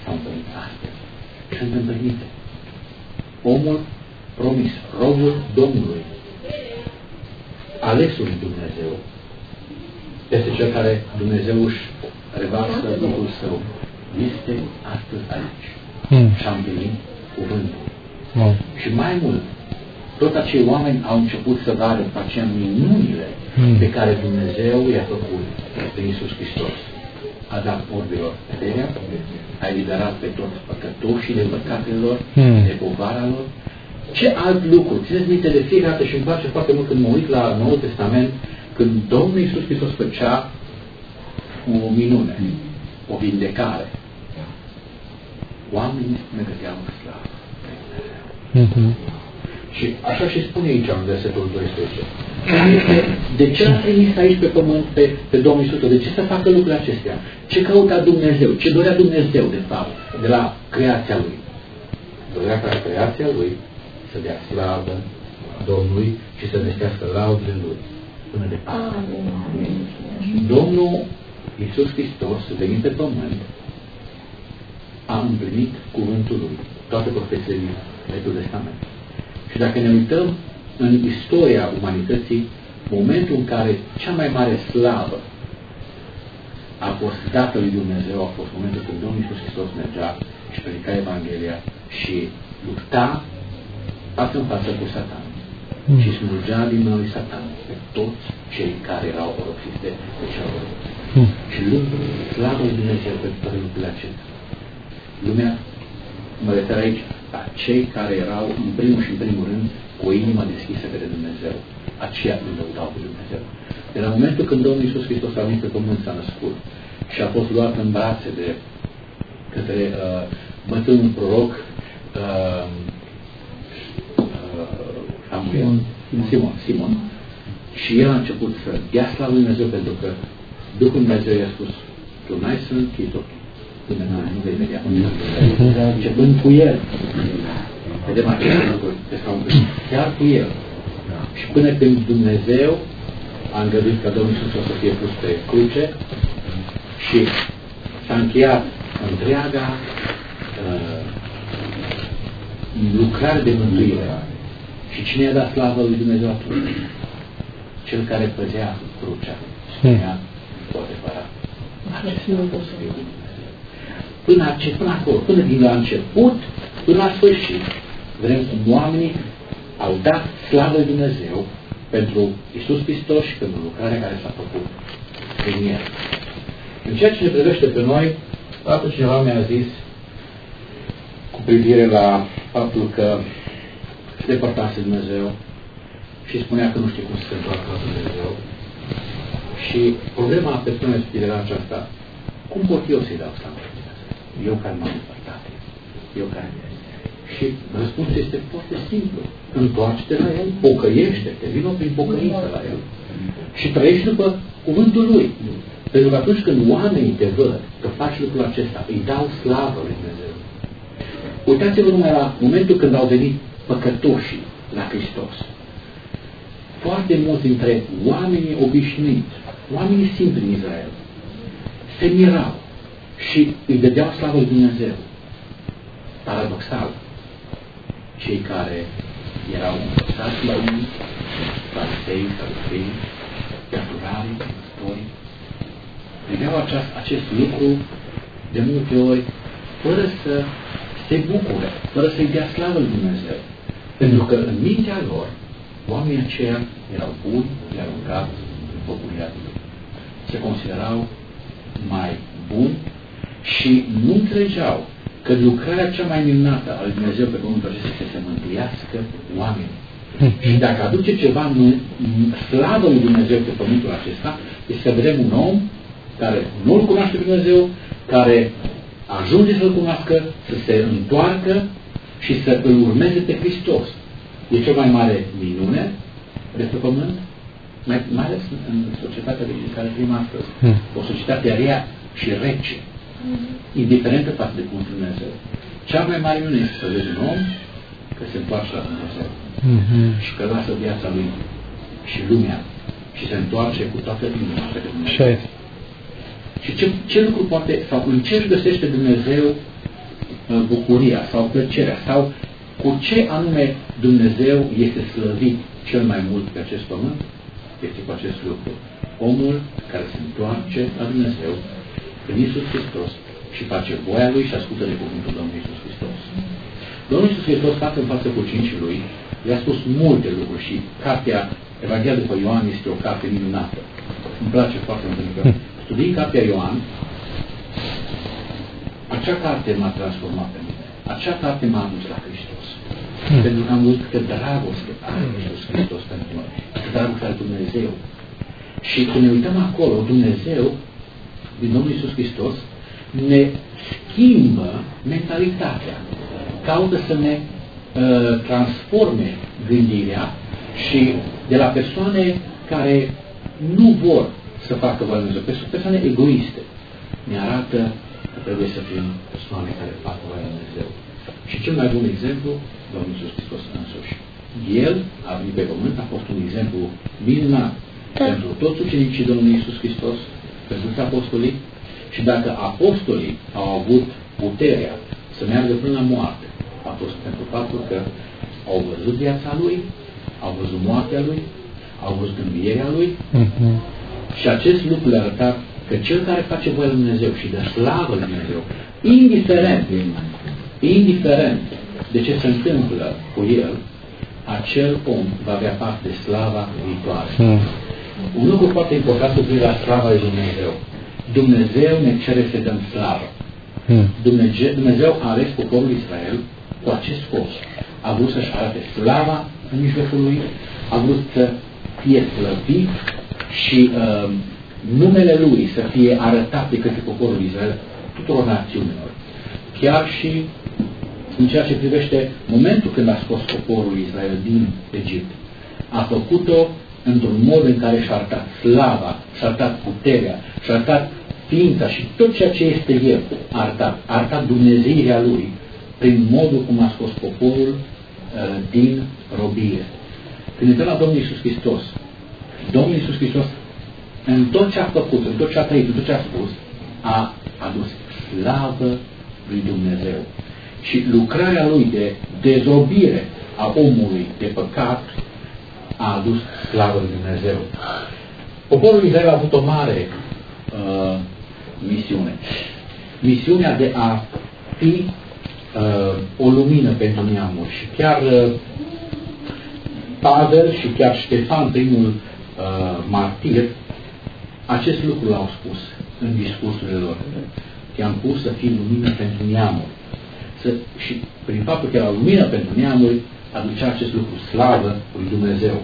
s-au împlinit astăzi. Sunt împlinite. Omul promis, robul Domnului, alesul lui Dumnezeu, este cel care Dumnezeu își revarsă Duhul Său. Este astăzi aici. Hmm. Și am venit cuvântul. Hmm. Și mai mult, tot acei oameni au început să vadă după aceea minunile hmm. pe care Dumnezeu i-a făcut pe Iisus Hristos. A dat orbilor puterea, a eliberat pe toți păcătoșii de păcatelor, hmm. de povara lor. Ce alt lucru? Țineți minte de fiecare dată și îmi place foarte mult când mă uit la Noul Testament, când Domnul Iisus Hristos făcea o minune, o vindecare. Oamenii ne găseau în slavă. Mm-hmm. Și așa și spune aici în versetul 12. De ce a trimis aici pe pământ pe, pe Domnul Iisus? De ce să facă lucrurile acestea? Ce căuta Dumnezeu? Ce dorea Dumnezeu, de fapt, de la creația Lui? Dorea ca creația Lui să dea slavă Domnului și să vestească laudele Lui până departe. Domnul Iisus Hristos, venit pe pământ, a împlinit cuvântul Lui, toate profesiile din Vechiul Testament. Și dacă ne uităm în istoria umanității, momentul în care cea mai mare slavă a fost dată lui Dumnezeu, a fost momentul când Domnul Iisus Hristos mergea și predica Evanghelia și lupta față în față cu Satan. Mm. Și smulgea din mâna lui Satan pe toți cei care erau orofisiți de, de cel mm. Și lucrul, slavă lui Dumnezeu pe toate lucrurile acestea. Lumea, mă refer aici, la cei care erau în primul și în primul rând cu o inimă deschisă către Dumnezeu. Aceia îl lăudau pe Dumnezeu. De la momentul când Domnul Iisus Hristos a venit pe pământ, s-a născut și a fost luat în brațe de către uh, bătrânul proroc uh, uh, Simon. Simon, Simon. Și el a început să dea slavă lui Dumnezeu pentru că Duhul Dumnezeu i-a spus tu n-ai să închizi ochii până nu vei vedea. Începând cu el. Vedem aceste lucruri pe chiar cu el. Și până când Dumnezeu a îngăduit ca Domnul Iisus să fie pus pe cruce și s-a încheiat întreaga uh, lucrare de mântuire. Și cine i-a dat slavă lui Dumnezeu atunci? Cel care păzea crucea. Spunea, poate fără Până, ce, până acolo, până din la început, până la sfârșit, vrem cum oamenii au dat slavă lui Dumnezeu pentru Isus Hristos și pentru lucrarea care s-a făcut prin El. În ceea ce ne privește pe noi, faptul cineva mi-a zis cu privire la faptul că se depărtase Dumnezeu și spunea că nu știe cum să se întoarcă la Dumnezeu. Și problema persoanei era aceasta. Cum pot eu să-i dau slavă Eu care m-am depărtat. Eu care... Și răspunsul este foarte simplu. Întoarce-te la El, pocăiește-te, vină prin pocăință la El. Și trăiești după cuvântul Lui. Pentru că atunci când oamenii te văd că faci lucrul acesta, îi dau slavă lui Dumnezeu. Uitați-vă numai la momentul când au venit păcătoșii la Hristos. Foarte mulți dintre oamenii obișnuiți, oamenii simpli în Israel, se mirau și îi dădeau slavă lui Dumnezeu. Paradoxal, cei care erau învățați la unii, farisei, saducei, iaturari, păstori, priveau acest, acest lucru de multe ori fără să se bucure, fără să-i dea slavă lui Dumnezeu. Pentru că în mintea lor, oamenii aceia erau buni, i-au aruncat în populia lui. Se considerau mai buni și nu înțelegeau că lucrarea cea mai minunată a lui Dumnezeu pe pământul acesta este să mântuiască oamenii. Și dacă aduce ceva în slavă lui Dumnezeu pe pământul acesta, este să vedem un om care nu-L cunoaște pe Dumnezeu, care ajunge să-L cunoască, să se întoarcă și să îl urmeze pe Hristos. E cea mai mare minune de pe pământ, mai, mai ales în societatea de care trăim astăzi. Hmm. O societate rea și rece indiferentă față de cuvântul Dumnezeu. Cea mai mare minune este să vezi un om că se întoarce la Dumnezeu mm-hmm. și că lasă viața lui și lumea și se întoarce cu toată inima pe Dumnezeu. Și ce, ce lucru poate, sau în ce își găsește Dumnezeu uh, bucuria sau plăcerea sau cu ce anume Dumnezeu este slăvit cel mai mult pe acest pământ? Este cu acest lucru. Omul care se întoarce la Dumnezeu în Iisus Hristos și face voia Lui și ascultă de cuvântul Domnului Iisus Hristos. Domnul Iisus Hristos, față în față cu cincii Lui, le-a spus multe lucruri și cartea Evanghelia după Ioan este o carte minunată. Îmi place foarte mult pentru că studiind cartea Ioan, acea carte m-a transformat pe mine. Acea carte m-a adus la Hristos. Hmm. Pentru că am văzut că dragoste are Iisus Hristos pentru noi. Că dragoste are Dumnezeu. Și când ne uităm acolo, Dumnezeu din Domnul Iisus Hristos ne schimbă mentalitatea. Caută să ne uh, transforme gândirea și de la persoane care nu vor să facă voia Dumnezeu, persoane egoiste, ne arată că trebuie să fim persoane care fac voia Dumnezeu. Și cel mai bun exemplu, Domnul Iisus Hristos însuși. El a venit pe pământ, a fost un exemplu minunat pentru toți ucenicii Domnului Iisus Hristos, pentru apostolii și dacă apostolii au avut puterea să meargă până la moarte, a fost pentru faptul că au văzut viața lui, au văzut moartea lui, au văzut învierea lui uh-huh. și acest lucru le-a arătat că cel care face voia lui Dumnezeu și dă slavă lui Dumnezeu, indiferent, indiferent de ce se întâmplă cu el, acel om va avea parte de slava viitoare. Mm. Un lucru foarte important cu privire la slava lui Dumnezeu. Dumnezeu ne cere să dăm slavă. Mm. Dumnezeu, Dumnezeu a ales poporul Israel cu acest scop. A vrut să-și arate slava în mijlocul lui, a vrut să fie slăvit și uh, numele lui să fie arătat de către poporul Israel tuturor națiunilor. Chiar și în ceea ce privește momentul când a scos poporul Israel din Egipt. A făcut-o într-un mod în care și-a arătat slava, și-a arătat puterea, și-a arătat ființa și tot ceea ce este El a arătat, a arătat Dumnezeirea Lui prin modul cum a scos poporul uh, din robie. Când uităm la Domnul Iisus Hristos, Domnul Iisus Hristos în tot ce a făcut, în tot ce a trăit, în tot ce a spus, a adus slavă lui Dumnezeu și lucrarea lui de dezrobire a omului de păcat a adus slavă lui Dumnezeu. Poporul Israel a avut o mare uh, misiune. Misiunea de a fi uh, o lumină pentru neamuri. Și chiar uh, Pavel și chiar Ștefan, primul uh, martir, acest lucru l-au spus în discursurile lor. Te-am pus să fii lumină pentru neamuri să, și prin faptul că era lumină pentru neamuri, aducea acest lucru slavă lui Dumnezeu.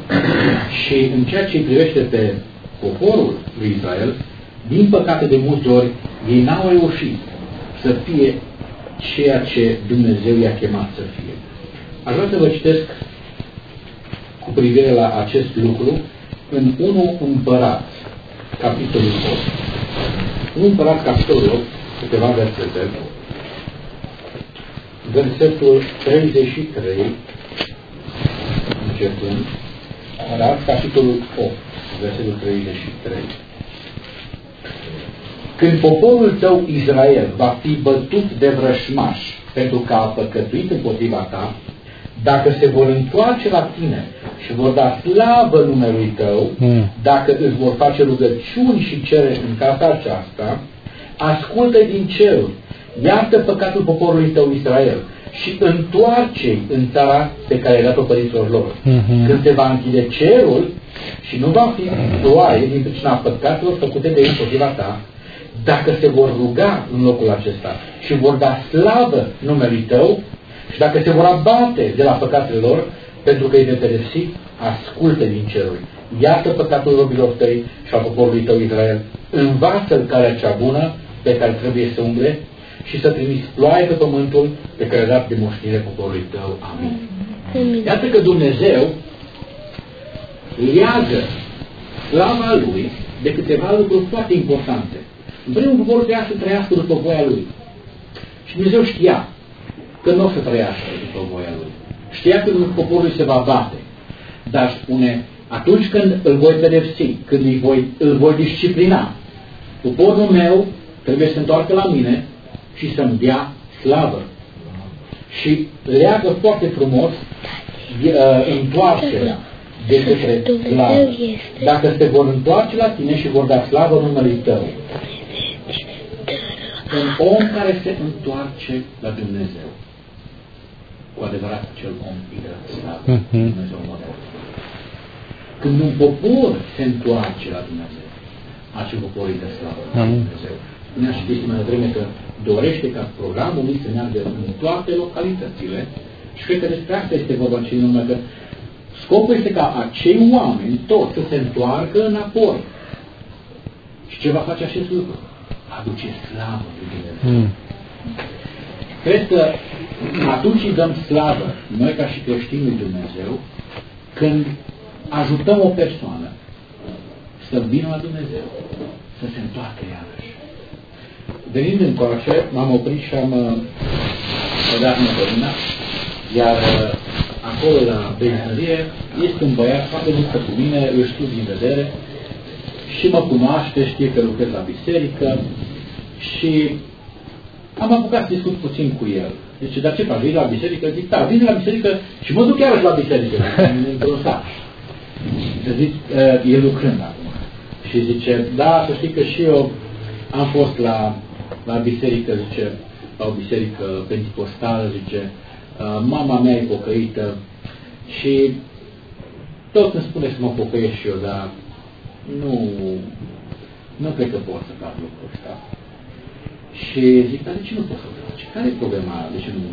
și în ceea ce îi privește pe poporul lui Israel, din păcate de multe ori, ei n-au reușit să fie ceea ce Dumnezeu i-a chemat să fie. Aș vrea să vă citesc cu privire la acest lucru în 1 împărat, capitolul 8. 1 împărat, capitolul 8, câteva versete versetul 33, începând, Arad, capitolul 8, versetul 33. Când poporul tău Israel va fi bătut de vrășmași pentru că a păcătuit împotriva ta, dacă se vor întoarce la tine și vor da slavă numelui tău, mm. dacă îți vor face rugăciuni și cereri în casa aceasta, ascultă din ceruri iartă păcatul poporului tău Israel și întoarce în țara pe care ai dat-o părinților lor. Uh-huh. Când se va închide cerul și nu va fi ploaie din pricina păcatelor făcute de împotriva ta, dacă se vor ruga în locul acesta și vor da slavă numelui tău și dacă se vor abate de la păcatele lor, pentru că îi vei pedepsi, ascultă din ceruri. Iată păcatul robilor tăi și a poporului tău Israel. Învață-l calea cea bună pe care trebuie să umble și să trimiți ploaie pe pământul pe care a dat de moștenire poporului tău. Amin. Amin. Iată că Dumnezeu leagă slava Lui de câteva lucruri foarte importante. În primul rând, poporul trebuia să trăiască după voia Lui. Și Dumnezeu știa că nu o să trăiască după voia Lui. Știa că poporul se va bate. Dar spune, atunci când îl voi pedepsi, când îl voi, îl voi disciplina, poporul meu trebuie să se întoarcă la mine și să-mi dea slavă. Și leagă foarte frumos uh, întoarcerea de către slavă. Dacă se vor întoarce la tine și vor da slavă numele tău, un om care se întoarce la Dumnezeu, cu adevărat acel om îi dă slavă mhm. Dumnezeu model. Când un popor se întoarce la Dumnezeu, acel popor îi dă slavă Dumnezeu. Ne-a citit mai devreme că dorește ca programul lui să meargă în toate localitățile și cred că despre asta este vorba ce numai că scopul este ca acei oameni toți să se întoarcă înapoi. Și ce va face acest lucru? Aduce slavă lui Dumnezeu. Mm. Cred că atunci îi dăm slavă, noi ca și creștini lui Dumnezeu, când ajutăm o persoană să vină la Dumnezeu, să se întoarcă iarăși. Venind încoace, m-am oprit și am uh, dat mătărina, iar uh, acolo la benzinărie este un băiat foarte mult cu mine, îl știu din vedere și mă cunoaște, știe că lucrez la biserică și am apucat să discut puțin cu el. Zice, dar ce faci? Vii la biserică? Zic, da, vin la biserică și mă duc chiar la biserică, într-un sat. Zic, uh, e lucrând acum. Și zice, da, să știi că și eu am fost la, la biserică, zice, la o biserică pentecostală, zice, uh, mama mea e pocăită și tot îmi spune să mă pocăiesc și eu, dar nu, nu cred că pot să fac lucrul ăsta. Și zic, dar de ce nu pot să faci? Care e problema? De ce nu?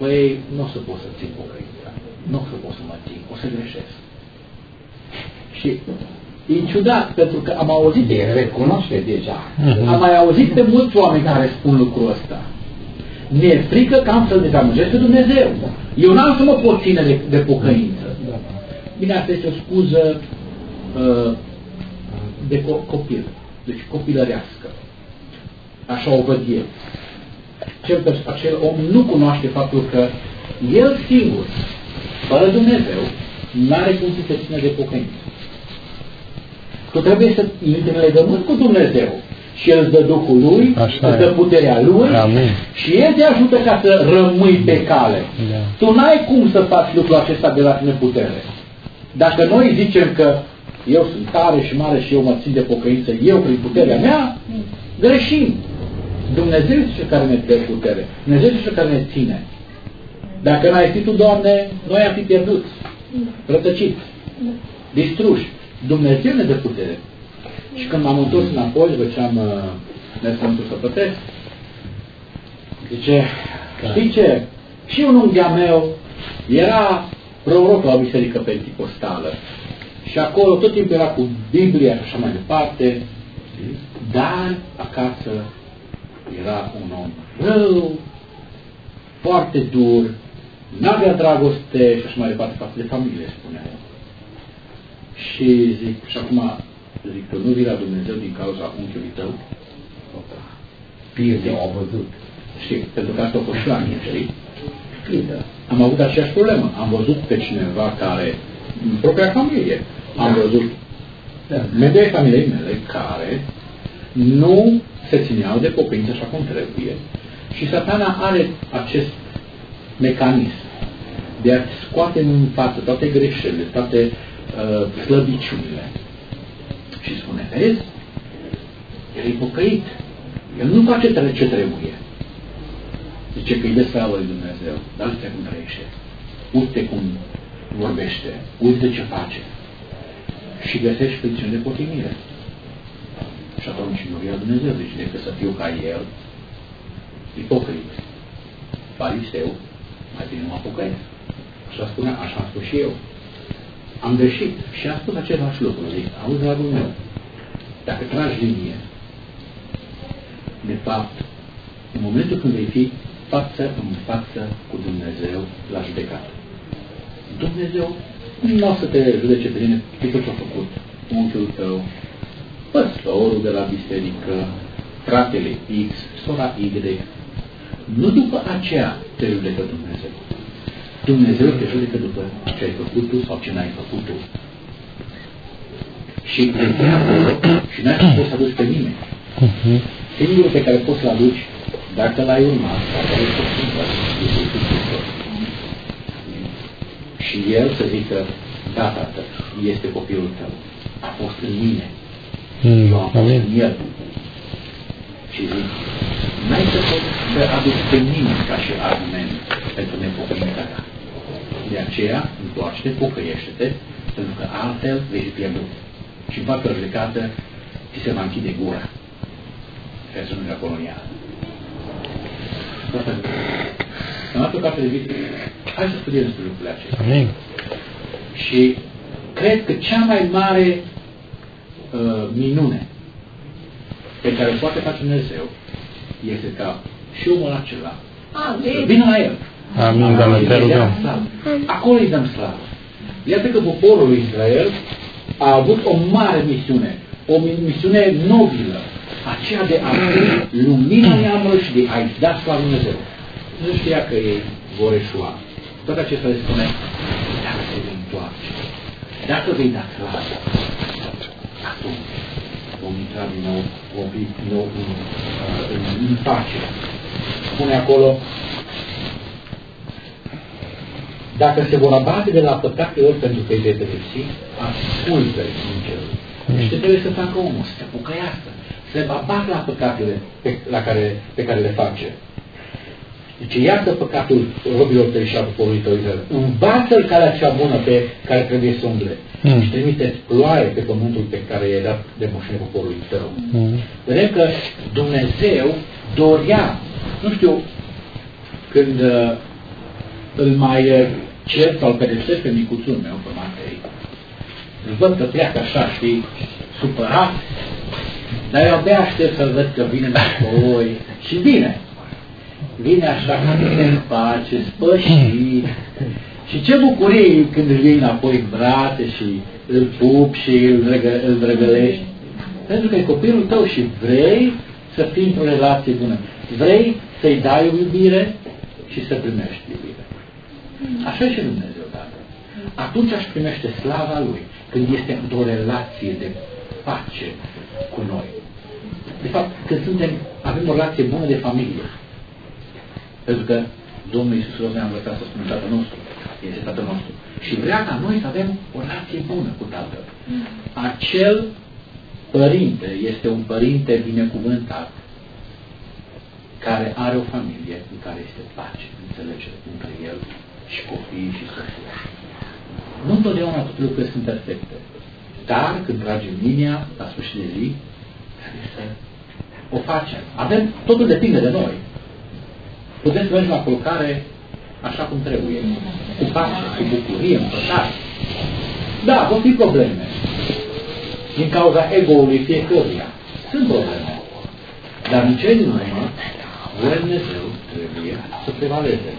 Păi, nu o să pot să țin pocăința. Nu o să pot să mă țin. O să greșesc. Și e ciudat, pentru că am auzit... De recunoaște deja. Uh-huh. Am mai auzit pe mulți oameni care spun lucrul ăsta. Mi-e frică că am să-L dezamăgesc pe Dumnezeu. Eu n-am să mă pot ține de, de pocăință. Bine, asta este o scuză uh, de co- copil. Deci copilărească. Așa o văd eu. Acel, acel om nu cunoaște faptul că el singur, fără Dumnezeu, n-are cum să se țină de pocăință. Tu trebuie să intri în legământ cu Dumnezeu. Și El îți dă Duhul Lui, Așa îți dă e. puterea Lui Amin. și El te ajută ca să rămâi pe cale. Da. Tu n-ai cum să faci lucrul acesta de la tine putere. Dacă noi zicem că eu sunt tare și mare și eu mă țin de pocăință, eu prin puterea mea, greșim. Dumnezeu este cel care ne dă putere. Dumnezeu este cel care ne ține. Dacă n-ai fi Tu, Doamne, noi am fi pierduți, rătăciți, distruși. Dumnezeu ne dă putere. Și când m-am întors înapoi, după ce am uh, mers pentru să pătesc, zice, știi ce? Și un unghia meu era proroc la o biserică pentecostală. Și acolo tot timpul era cu Biblia și așa mai departe, dar acasă era un om rău, foarte dur, n-avea dragoste și așa mai departe față de familie, spunea el. Și zic, și acum zic că nu vii la Dumnezeu din cauza unchiului tău? Pilde au văzut. Știi, pentru că asta a fost și la mine, știi? Pildă. Am avut aceeași problemă. Am văzut pe cineva care, în propria familie, am Da. văzut Da. membrii ai familiei mele care nu se țineau de pocăință așa cum trebuie. Și satana are acest mecanism de a scoate în față toate greșelile, toate uh, slăbiciunile. Și spune, vezi, el e pocăit. El nu face tre- ce trebuie. Zice că e de slavă lui Dumnezeu. Dar uite cum trăiește. Uite cum vorbește. Uite ce face. Și găsești pricini de potimire. Și atunci nu vrea Dumnezeu. Deci decât să fiu ca el, ipocrit, fariseu, mai bine mă pocăiesc. Așa spunea, așa am spus și eu. Am greșit și am spus același lucru. Zic, auzi, dragul meu, dacă tragi linie, de fapt, în momentul când vei fi față în față cu Dumnezeu la judecată. Dumnezeu nu o să te judece pe tine pe tot ce a făcut unchiul tău, păstorul de la biserică, fratele X, sora Y. Nu după aceea te judecă Dumnezeu. Dumnezeu te judecă după ce ai făcut tu sau ce n-ai făcut tu. Și de acolo și n-ai fost să aduci pe nimeni. Singurul pe care poți să-l aduci, dacă l-ai urmat, dacă l-ai fost întâmplat, este Iisus Hristos. Și El să zică, da, tată, este copilul tău. A fost în mine. Eu am fost Amin. în El. Și zic, n-ai să poți să aduci pe nimeni ca și argument pentru nepocăința ta. De aceea, întoarce-te, pocăiește-te, pentru că altfel vei fi pierdut. Și în partea judecată, ți se va închide gura versiunea colonială. Am dat o carte de vizită. Hai să studiem despre lucrurile acestea. Amin. Și cred că cea mai mare uh, minune pe care o poate face Dumnezeu este ca și omul acela să vină la El. Amin, Doamne, te Îi dea rugăm. slavă. Acolo îi dăm slavă. Iată că poporul lui Israel a avut o mare misiune, o mi- misiune nobilă, aceea de a fi lumina neamului și de a-i da slavă lui Dumnezeu. Nu știa că ei vor eșua. Toate acestea le spune, dacă se vei întoarce, dacă vei da slavă, atunci vom intra din nou, vom fi din nou în, în, în pace. Spune acolo, dacă se vor abate de la păcate ori pentru că îi vei pedepsi, ascultă în cerul. Și ce trebuie să facă omul? Să se pocăiască, să se va bat la păcatele pe, la care, pe care le face. Deci iartă păcatul robilor tăi și al poporului tău Israel. Învață-l calea cea bună pe care trebuie să umble. Mm. Și trimite ploaie pe pământul pe care i-ai dat de moșenie poporului tău. Mm. Vedem că Dumnezeu dorea, nu știu, când uh, îl mai uh, cer sau pedepsesc pe micuțul meu, pe Matei, îl văd că pleacă așa, știi, supărat, dar eu abia aștept să-l văd că vine înapoi și vine vine așa ca mine în pace, spășit. Și ce bucurie când îl iei înapoi în brațe și îl pup și îl, drăgă, îl drăgălești. Pentru că e copilul tău și vrei să fii într-o relație bună. Vrei să-i dai o iubire și să primești iubire. Așa și Dumnezeu, Tată. Atunci aș primește slava Lui când este într-o relație de pace cu noi. De fapt, când suntem, avem o relație bună de familie, pentru că Domnul Iisus ne-a învățat să spunem Tatăl nostru. Este Tatăl nostru. Și vrea ca noi să avem o relație bună cu Tatăl. Acel părinte este un părinte binecuvântat care are o familie în care este pace, înțelegere între el și copiii și soția. Nu întotdeauna toate lucrurile sunt perfecte. Dar când tragem linia la sfârșit de zi, trebuie să o facem. Avem, totul depinde de noi putem să mergem la culcare așa cum trebuie, cu pace, cu bucurie, în păcat. Da, vor fi probleme. Din cauza ego-ului fiecăruia. Sunt probleme. Dar în cele din urmă, voia Dumnezeu trebuie să prevaleze.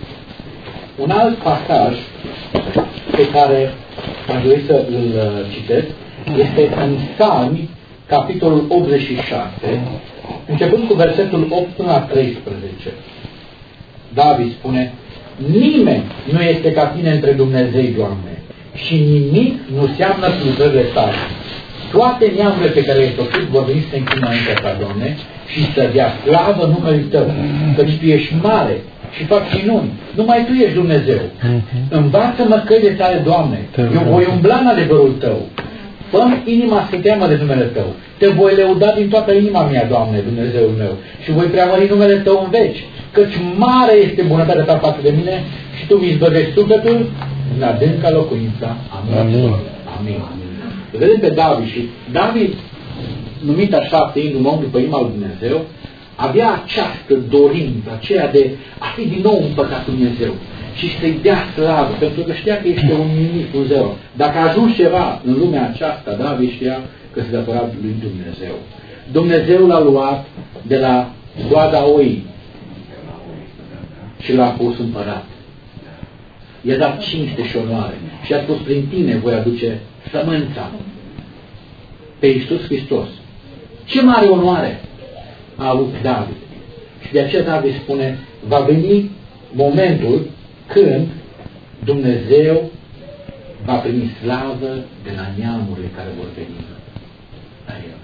Un alt pasaj pe care am dorit să îl uh, citesc este în Psalmi, capitolul 86, începând cu versetul 8 până la 13. David spune, nimeni nu este ca tine între Dumnezei, Doamne, și nimic nu seamnă slujările tale. Toate neamurile pe care le-ai făcut vor veni să se închină înaintea ta, Doamne, și să dea slavă numele Tău, căci Tu ești mare și fac minuni. Numai Tu ești Dumnezeu. Mhm. Învață-mă căile tale, Doamne. Eu voi umbla în adevărul Tău. fă inima să teamă de numele Tău. Te voi leuda din toată inima mea, Doamne, Dumnezeul meu, și voi preamări numele Tău în veci căci mare este bunătatea ta față de mine și tu mi zbăvești sufletul în adânca locuința a Amin. Amin. Vedem pe David și David, numit așa, fiind un om după inima lui Dumnezeu, avea această dorință, aceea de a fi din nou împăcat cu Dumnezeu și să-i dea slavă, pentru că știa că este un nimic, un zero. Dacă a ajuns ceva în lumea aceasta, David știa că se datora lui Dumnezeu. Dumnezeu l-a luat de la goada oii și l-a pus împărat. I-a dat cinste și onoare și a spus prin tine voi aduce sămânța pe Iisus Hristos. Ce mare onoare a avut David. Și de aceea David spune, va veni momentul când Dumnezeu va primi slavă de la neamurile care vor veni la El.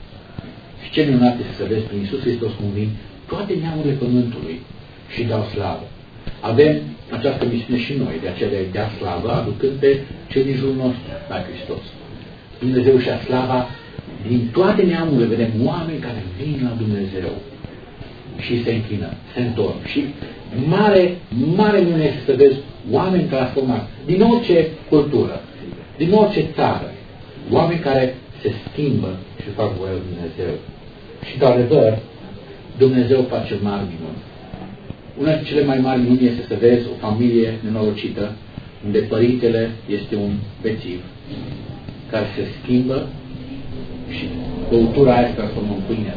Și ce minunat este să vezi prin Iisus Hristos cum vin toate neamurile pământului și dau slavă. Avem această misiune și noi, de aceea de a dea slavă, aducând pe cei din jurul nostru la Hristos. Dumnezeu și-a slava din toate neamurile, vedem oameni care vin la Dumnezeu și se închină, se întorc. Și mare, mare minune este să vezi oameni transformați din orice cultură, din orice țară, oameni care se schimbă și fac voia lui Dumnezeu. Și, de adevăr, Dumnezeu face mari minuni. Una dintre cele mai mari minuni este să vezi o familie nenorocită, unde părintele este un bețiv, care se schimbă și băutura aia se transformă în pâine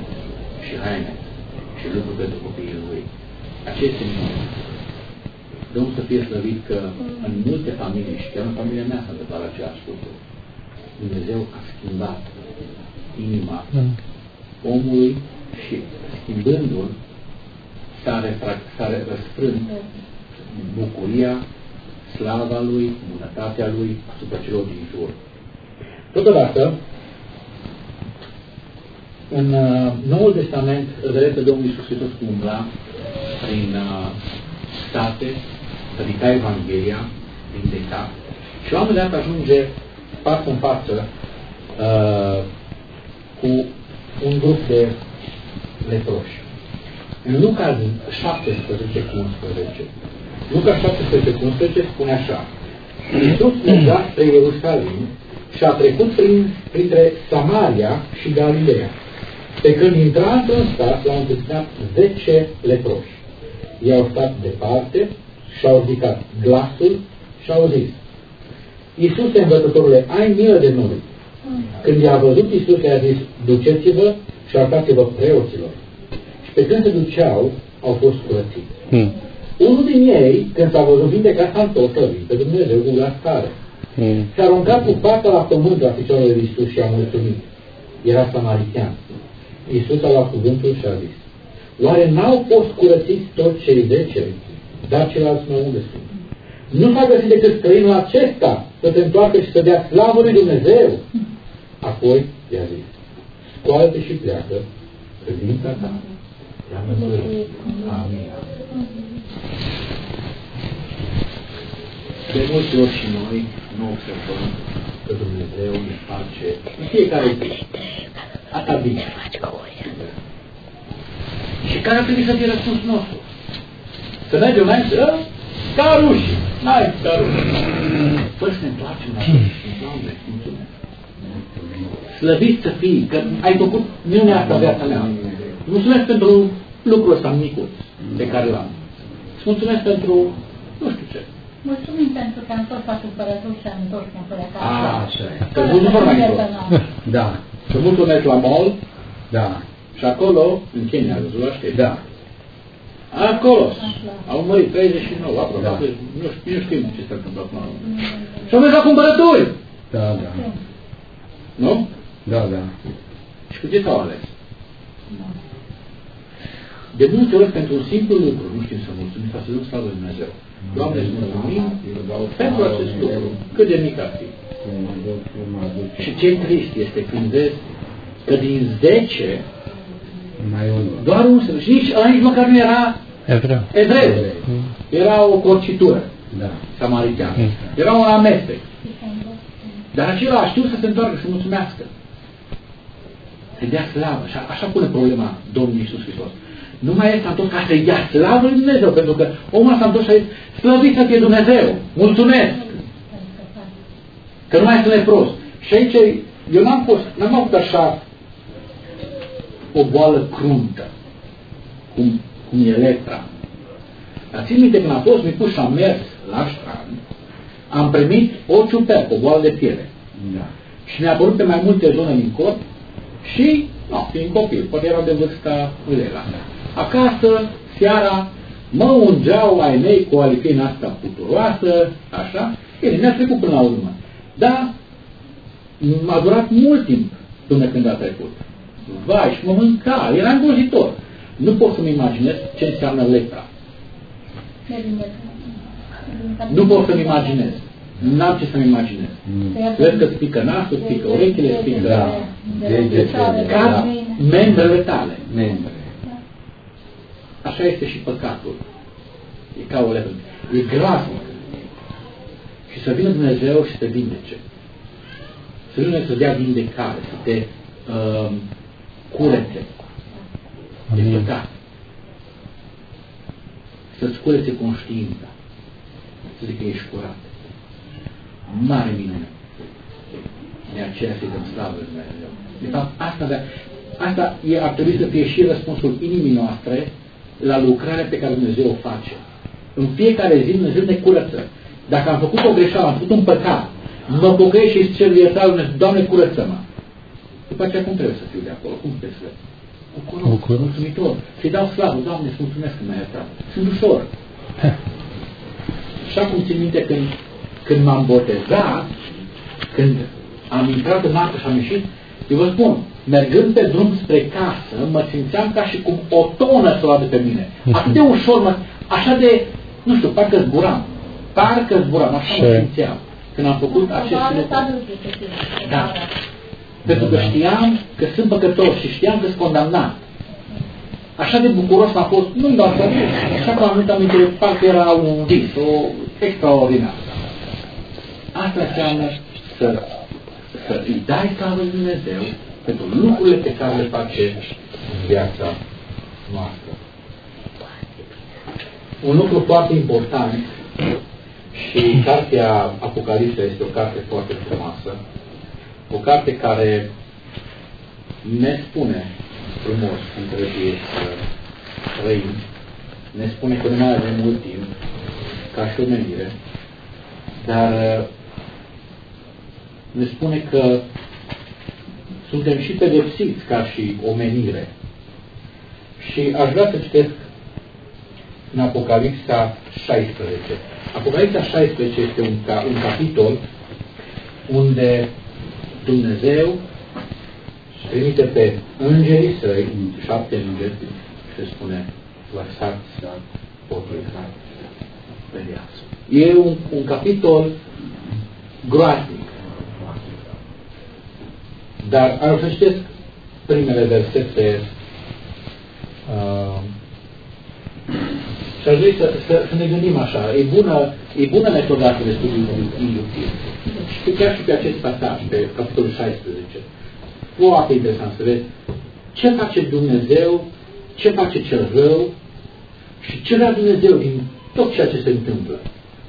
și haine și lucruri pentru copiii lui. Aceste minuni. Domnul să fie slăvit că în multe familii, și chiar în familia mea s-a întâmplat același lucru, Dumnezeu a schimbat inima mm. omului și schimbându-l s-a răsfrânt bucuria, slava Lui, bunătatea Lui asupra celor din jur. Totodată, în uh, Noul Testament vedem pe Domnul Iisus Hristos cum umbla prin uh, state, predica Evanghelia, vindeca și la un moment dat ajunge față în față uh, cu un grup de leproși. În Luca 17 cu 11, Luca 17 cu 11 spune așa, Iisus mergea spre Ierusalim și a trecut prin, printre Samaria și Galileea. Pe când intra într-un stat, l-au întâlnit 10 leproși. Ei au stat departe și au ridicat glasul și au zis, Iisuse, învățătorule, ai milă de noi. Când i-a văzut Iisus, i-a zis, duceți-vă și arătați-vă preoților. Și pe când se duceau, au fost curățiți. Hmm. Unul din ei, când s-a văzut vindecat, s-a întors pe Dumnezeu cu glasare. Hmm. S-a aruncat cu fața la pământ la picioarele lui Iisus și a mulțumit. Era samaritean. Iisus a luat cuvântul și a zis, Oare n-au fost curățiți toți cei zece? Dar ceilalți mai unde sunt? Nu s-a găsit decât străinul acesta să se întoarcă și să dea slavă lui Dumnezeu. Apoi i-a zis, scoală și pleacă, credința ta. I-a mântuit. Amin. De multe ori și noi nu observăm că Dumnezeu ne face în fiecare zi. Asta bine. Și care ar trebui să fie răspunsul nostru? Să mergem mai să ca rușii. Hai, ca rușii. Fără să ne întoarcem la Doamne, mulțumesc. Slăvit să fii, că ai făcut minunea asta viața mea. Mulțumesc pentru lucrul ăsta micuț pe care l-am. Îți mulțumesc pentru nu știu ce. Mulțumim pentru că am tot la cumpărături și am întors înapoi acasă. A, așa e. Că mulți nu vor mai încolo. Da. Că multul merg la mall Da. și acolo, în Kenya, ați văzut la știri? Da. Acolo au murit 39, aproape. Da. Nu, știu, nu știm ce s-a întâmplat acum. Și au mers la cumpărături. Da, da. Nu? Da, da. Și cu ce s-au ales? De multe ori, pentru un simplu lucru, nu știm să mulțumim, să dăm slavă lui Dumnezeu. Doamne, îți mulțumim pentru acest lucru, cât de mic ar fi. Și ce trist este când vezi că din 10, Mai unul. doar unul, și nici, ăla nici măcar nu era Evreu. evreu. Era o corcitură Da. samariteană. Mm. Era un amestec. Dar acela a știut să se întoarcă să mulțumească. Să dea slavă. Și a- așa pune problema Domnul Iisus Hristos. Nu mai este întors ca să-i dea slavă lui Dumnezeu, pentru că omul s-a întors și a zis, slăvit să fie Dumnezeu, mulțumesc, că nu mai sunt lepros. Și aici, eu n-am fost, n-am avut așa o boală cruntă, cum, cum e lepra. Dar țin minte când a fost mi pus și am mers la strand, am primit o ciupercă, o boală de piele. Da. Și mi-a apărut pe mai multe zone din corp și, nu, fiind copil, poate erau de vârsta Lela. Acasă, seara, mă ungeau ai mei cu o alipină asta puturoasă, așa, bine, mi-a trecut până la urmă. Dar m-a durat mult timp până când a trecut. Vai, și mă mânca, era îngrozitor. Nu pot să-mi imaginez ce înseamnă lepra. Nu pot să-mi imaginez. N-am ce să-mi imaginez. Vezi că îți pică nasul, îți pică urechile, îți pică Da. Degetele, ca da. membrele tale. Membre. Așa este și păcatul. E ca o lepră. E groaznic. Și să vină Dumnezeu și să te vindece. Să vină să dea vindecare, să te uh, curețe. E Amin. păcat. Să-ți curețe conștiința. Să zic că ești curat. Mare minune. De aceea să-i dăm slavă lui Dumnezeu. De fapt, asta, de, asta e, ar trebui să fie și răspunsul inimii noastre la lucrarea pe care Dumnezeu o face. În fiecare zi Dumnezeu ne curăță. Dacă am făcut o greșeală, am făcut un păcat, mă pocăiesc și îți cer iertare, lui Dumnezeu, Doamne, curăță-mă. După aceea cum trebuie să fiu de acolo? Cum trebuie să Bucuros, Bucuros. mulțumitor. Și dau slavă, Doamne, îți mulțumesc că m-ai iertat. Sunt ușor. Așa cum țin minte când, când m-am botezat, când am intrat în apă și am ieșit, eu vă spun, mergând pe drum spre casă, mă simțeam ca și cum o tonă să o adă pe mine. Atât de ușor, mă, așa de, nu știu, parcă zburam. Parcă zburam, așa mă Și- simțeam. Când am făcut acest lucru. Da. Pentru că știam că sunt păcătos și știam că sunt condamnat. Așa de bucuros am fost, nu doar că așa că am venit aminte, parcă era un vis, o extraordinar. Asta înseamnă să, să îi dai slavă lui Dumnezeu pentru lucrurile pe care le face în viața noastră. Un lucru foarte important și cartea Apocalipsa este o carte foarte frumoasă, o carte care ne spune frumos cum trebuie să trăim, ne spune că nu mai avem mult timp ca și omenire, dar ne spune că suntem și pedepsiți ca și omenire. Și aș vrea să citesc în Apocalipsa 16. Apocalipsa 16 este un, ca, un capitol unde Dumnezeu trimite pe îngerii săi, șapte îngeri, se spune, lăsați potrivat pe viață. E un, un capitol groaznic. Dar ar să citesc primele versete uh, și aș vrea să, să, să ne gândim așa. E bună, e bună metoda de studiu inductiv. Și chiar și pe acest pasaj, pe capitolul 16. Foarte interesant să vezi ce face Dumnezeu, ce face cel rău și ce vrea Dumnezeu din tot ceea ce se întâmplă.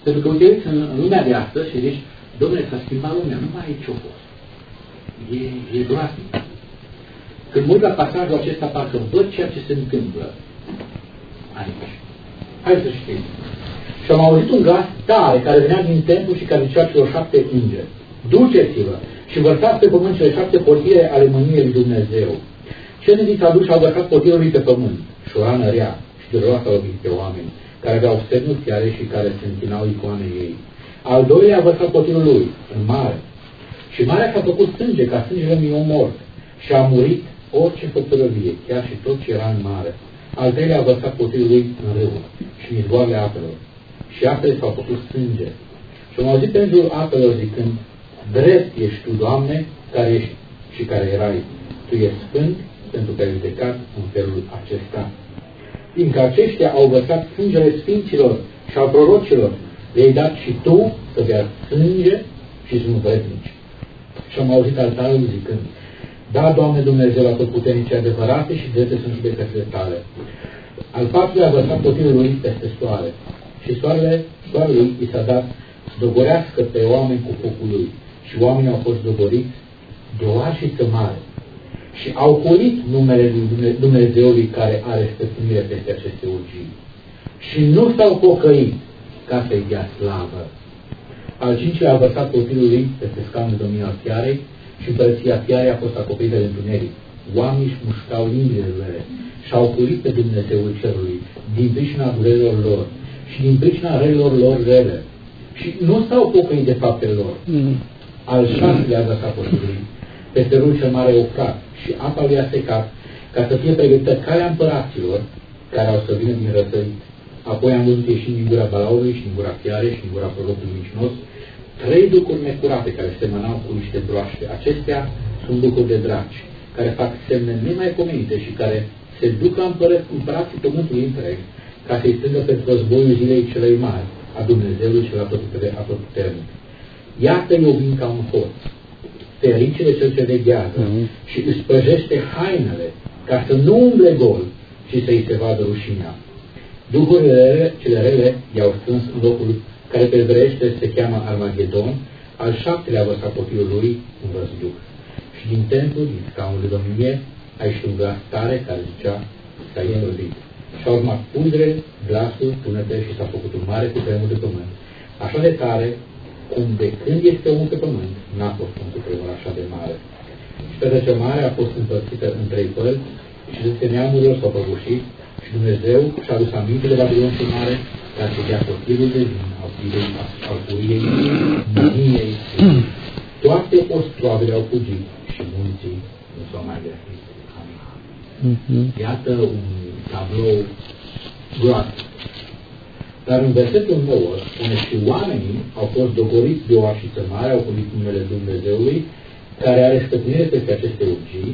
Pentru că uite în, în lumea de astăzi și zici, Domnule, s-a schimbat lumea, nu mai e ce-o fost. E, e groaznic. Când mă uit la pasajul acesta, parcă văd ceea ce se întâmplă aici. Hai să știm. Și am auzit un glas tare care venea din templu și care zicea celor șapte îngeri. Duceți-vă și vărsați pe pământ cele șapte portire ale mâniei lui Dumnezeu. Ce ne s-a dus și au vărsat portirului pe pământ și o rană rea și dureroasă lovit pe oameni care aveau semnuri chiare și care se închinau icoanei ei. Al doilea a vărsat potirul lui în mare. Și marea s-a făcut sânge ca sângele unui om mort și a murit orice făptură vie, chiar și tot ce era în mare. Al treilea a vărsat potirul lui în râu și în izvoarele apelor. Și apele s-au făcut sânge. Și am auzit pentru apelor zicând, drept ești tu, Doamne, care ești și care erai. Tu ești sfânt pentru că ai judecat în felul acesta. Fiindcă aceștia au vărsat sângele sfinților și al prorocilor, le-ai dat și tu să bea sânge și să nu vrednici. Și am auzit altarul zicând, da, Doamne Dumnezeu, la tot puternice adevărate și drepte sunt judecățile tale. Al patrulea a vărsat potirul lui peste soare. Și soarele, soarele lui i s-a dat dogorească pe oameni cu focul lui. Și oamenii au fost dogoriți de o arșiță mare. Și au hulit numele lui Dumnezeului care are stăpânire peste aceste urgii. Și nu s-au pocăit ca să-i dea slavă. Al cincilea a vărsat potirul lui peste scaunul domnia fiarei și împărăția fiarei a fost acoperită de întuneric. Oamenii își mușcau limbile și au curit pe Dumnezeul Cerului din pricina durerilor lor și din pricina relor lor rele. Și nu s-au pocăit de faptele lor. Mm. Al șaselea a lăsat potrivit peste râul cel mare Ofrat și apa lui a secat ca să fie pregătită calea împăraților care au să vină din răsărit. Apoi am văzut ieșind din gura balaurului și din gura fiare și din gura prorocului mincinos trei ducuri necurate care semănau cu niște broaște. Acestea sunt ducuri de draci, care fac semne nemaipomenite și care se duc la împărații pământului întreg ca să-i strângă pentru războiul zilei celei mari a Dumnezeului cel atotputernic. Iată eu vin ca un hoț, fericire cel ce veghează mm-hmm. și își spăjește hainele ca să nu umble gol și să-i se vadă rușinea. Duhurile rele, cele rele i-au strâns în locul care pe evreiește se cheamă Armagedon, al șaptelea vărsat copilul lui un văzduh. Și din templu, din scaunul de domnie, a ieșit un glas tare care zicea, s-a înrăzit. Și au urmat pundre, glasul, tunete și s-a făcut un mare cutremur de pământ. Așa de tare, cum de când este omul pe pământ, n-a fost un cutremur așa de mare. Și pe cea mare a fost împărțită în trei părți și de neamurilor s-au prăbușit și Dumnezeu și-a adus aminte de Babilon și mare ca să dea copilul de vin al furiei, al furiei, mâniei. Toate ostroavele au fugit și munții nu s-au mai găsit. Amin. Iată un tablou groaznic. Dar în versetul 9 spune și oamenii au fost dogoriți de o așiță mare, au primit numele Dumnezeului, care are stăpânire peste aceste urgii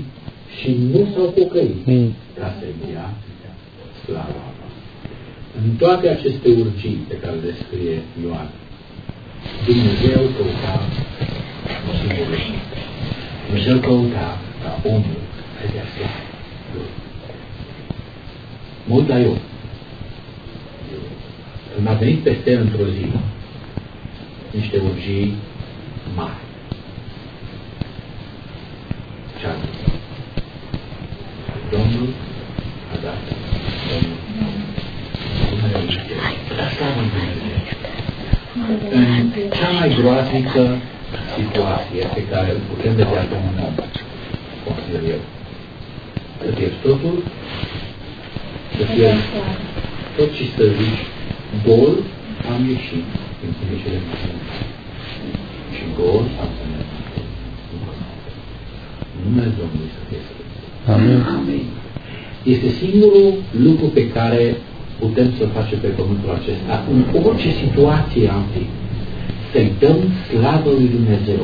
și nu s-au pocăit mm. ca să-i dea slava. În toate aceste urgii pe care le scrie Ioan, Dumnezeu căuta singurul. Dumnezeu căuta ca omul să dea slavă. Mă uit la eu. Când a venit peste el într-o zi niște urgii mari. Ce a zis? Domnul a dat. Domnul. Dumnezeu zice, Asta mă În cea mai groaznică situație pe care îl putem vedea pe un om, consider eu, să pierzi totul, să pierzi tot și să zici, gol am ieșit din cele mai și gol am venit. Numele Domnului să fie slăvit. Amin. Amin. Este singurul lucru pe care putem să facem pe pământul acesta. În orice situație am fi, să-i dăm slavă lui Dumnezeu.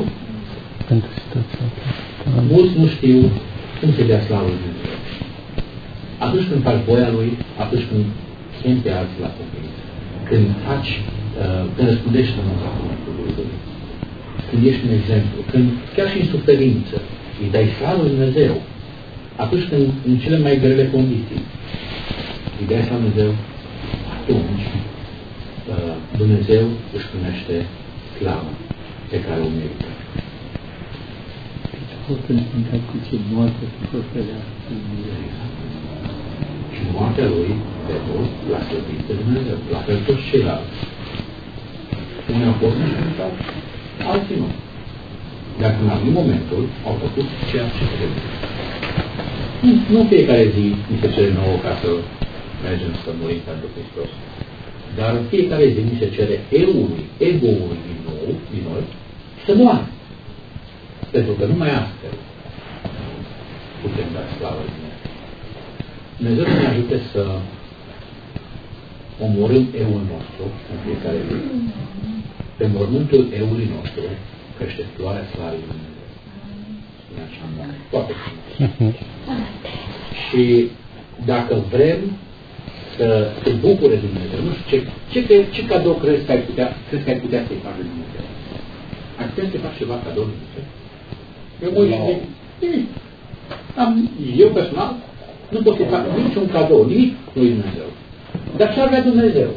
Pentru situația asta. Mulți nu știu cum se dea slavă lui Dumnezeu. Atunci când faci voia lui, atunci când chem pe alții la copii, când faci, uh, când răspundești la munca cuvântului lui, când ești un exemplu, când chiar și în suferință îi dai slavă lui Dumnezeu, atunci când în cele mai grele condiții îi dai slavă lui Dumnezeu, atunci uh, Dumnezeu își primește slava pe care o merită. Fost în contact cu ce moarte și fost pe Și moartea lui, de tot, l-a slăbit pe Dumnezeu, la fel toți ceilalți. Unii au fost înștiințați, alții nu. Dar când a venit momentul, au făcut ceea ce trebuie. Nu, nu fiecare zi ni se cere nouă ca să mergem să murim pentru Hristos. Dar în fiecare zi ni se cere eului, ego-ului din nou, din noi, să moară. Pentru că numai astfel putem da slavă lui Dumnezeu. Dumnezeu să ne ajute să omorâm eul nostru în fiecare zi. Pe mormântul eului nostru crește floarea slavei lui Dumnezeu. Spune așa în mod foarte frumos. Și dacă vrem să se bucure Dumnezeu, nu știu ce, ce, ce, ce cadou crezi că ai putea, crezi că ai putea să-i faci lui Dumnezeu? Ai putea să-i faci ceva cadou lui Dumnezeu? Eu mă uit nimic. Am, eu personal nu pot să fac niciun cadou, nimic lui Dumnezeu. Dar ce ar vrea Dumnezeu?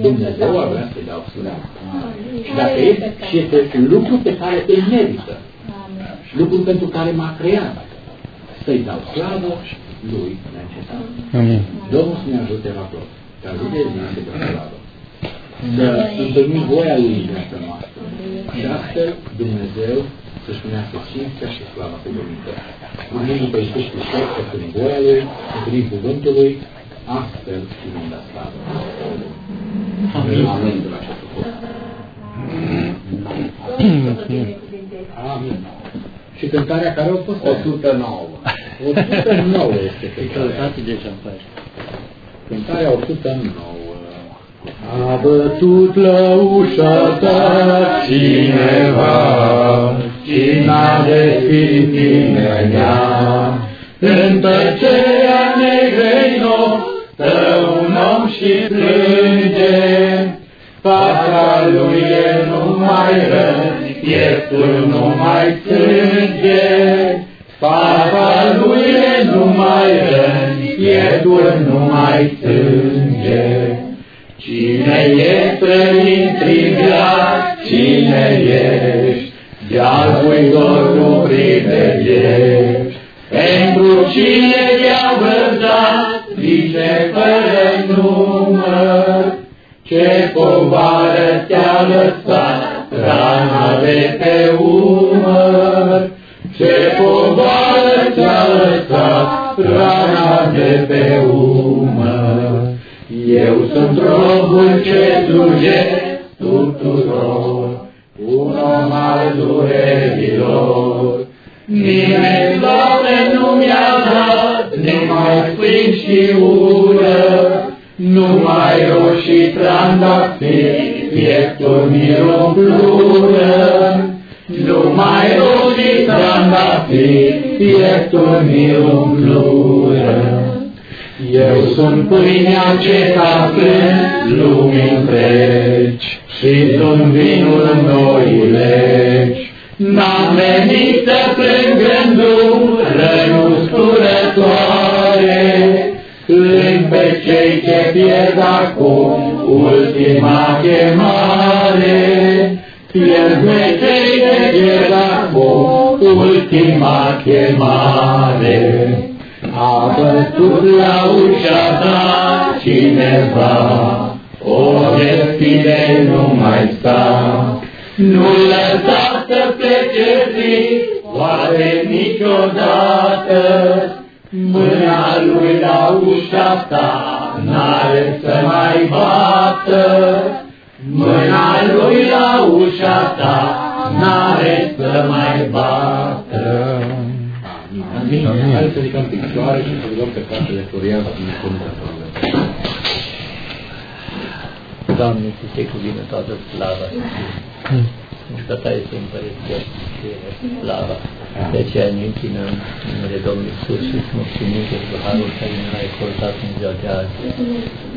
Dumnezeu ar vrea să-i dau slavă. Și dacă este, și este lucru pe care îl merită, lucru pentru care m-a creat, să-i dau slavă lui neîncetat. Amin. Domnul să ne ajute la tot. Să ajute zi să dă slavă. Să întâlnim voia lui în viața noastră. Și astfel Dumnezeu să-și primească cinstea și slava cuvântă. Urmând pe Iisus Hristos, să întâlnim voia Lui, întâlnim cuvântul Lui, astfel și vom da slavă. Amin. Amin. de la acest lucru. Amin. Și cântarea care a fost 109. 109 este cântarea. Călătate de șampanie. Cântarea 109. A bătut la ușa ta cineva și n-a deschis nimeni În tăcerea negrei nopți stă un om și plânge. Fața lui e numai răni, pieptul numai sânge. Fața lui e numai răni, pieptul numai sânge. Cine este intrigat, cine ești, de-al uitor cu privești. Pentru cine te-a văzat, zice fără număr, ce povară te-a lăsat, rana de pe umăr. Ce povară te-a lăsat, rana de pe umăr. Eu sunt robul ce slujesc tuturor, un om al durerilor. Nimeni Doamne nu mi-a dat, numai sprin și ură, numai roșii trandafiri, pieptul mi umplură. Numai roșii trandafiri, pieptul mi umplură. Eu sunt pâinea ce când lumii întregi și sunt vinul noi legi. N-am venit să plâng în dură, nu scurătoare, plâng vezi acum ultima chemare, Fierbetei te vezi acum ultima chemare. A bătut la ușa ta cineva, o deschide nu mai sta. Nu lăsa să plece zi, oare niciodată, Mâna lui la ușa ta n-are să mai bată, Mâna lui la ușa ta n-are să mai bată. Amin. Amin. Hai să ridicăm picioare și să rugăm pe fratele Florian să ne pună Doamne, ți se cuvine toată slava pentru că Ta este împărăția și slava. De aceea ne închinăm în numele Domnului Iisus și îți mulțumim pentru harul care ne l-ai acordat în ziua de azi.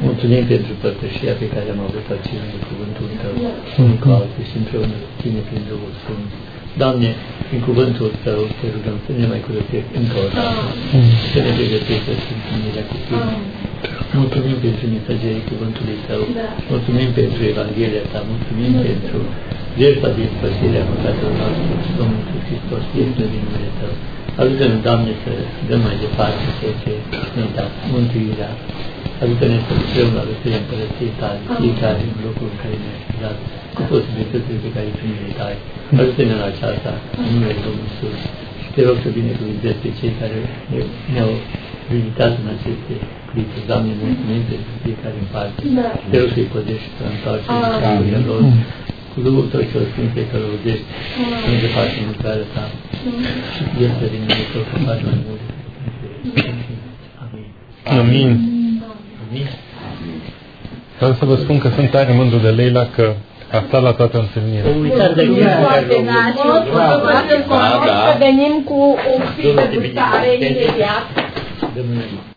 Mulțumim pentru părtășia pe care am avut-o ținând de cuvântul Tău, unul cu altul și împreună cu Tine prin Duhul Sfânt. Doamne, în cuvântul Tău te rugăm să ne mai curățești încă o dată, să ne pregătești să fim unirea cu Tine. Mulțumim pentru mesagerii cuvântului Tău, mulțumim pentru Evanghelia Ta, mulțumim pentru jertfa de spăsire a păcatelor noastre, Domnul Iisus Hristos, este din numele Tău. Ajută-ne, Doamne, să dăm mai departe ceea ce ne-ai dat, mântuirea. Ajută-ne să lucrăm la lucrurile împărăției Tale, fiecare în locul în care ne-ai dat, cu posibilitățile pe care Tu ne dai. Ajută-ne la aceasta, în numele Domnului Iisus. Te rog să binecuvântezi pe cei care ne-au vizitat în aceste clipe. Doamne, mulțumim pentru fiecare în parte. Te rog să-i păzești și să întoarce în lor cu Duhul Tău cel Sfânt pe care o vedești, nu te faci în lucrarea Ta și este din Dumnezeu să faci mai multe. Amin. Amin. Amin. Vreau să vă spun că sunt tare mândru de Leila că a stat la toată întâlnirea. O uitați de gândul care Foarte l-au naș, să venim cu un pic de gustare imediat. Domnule.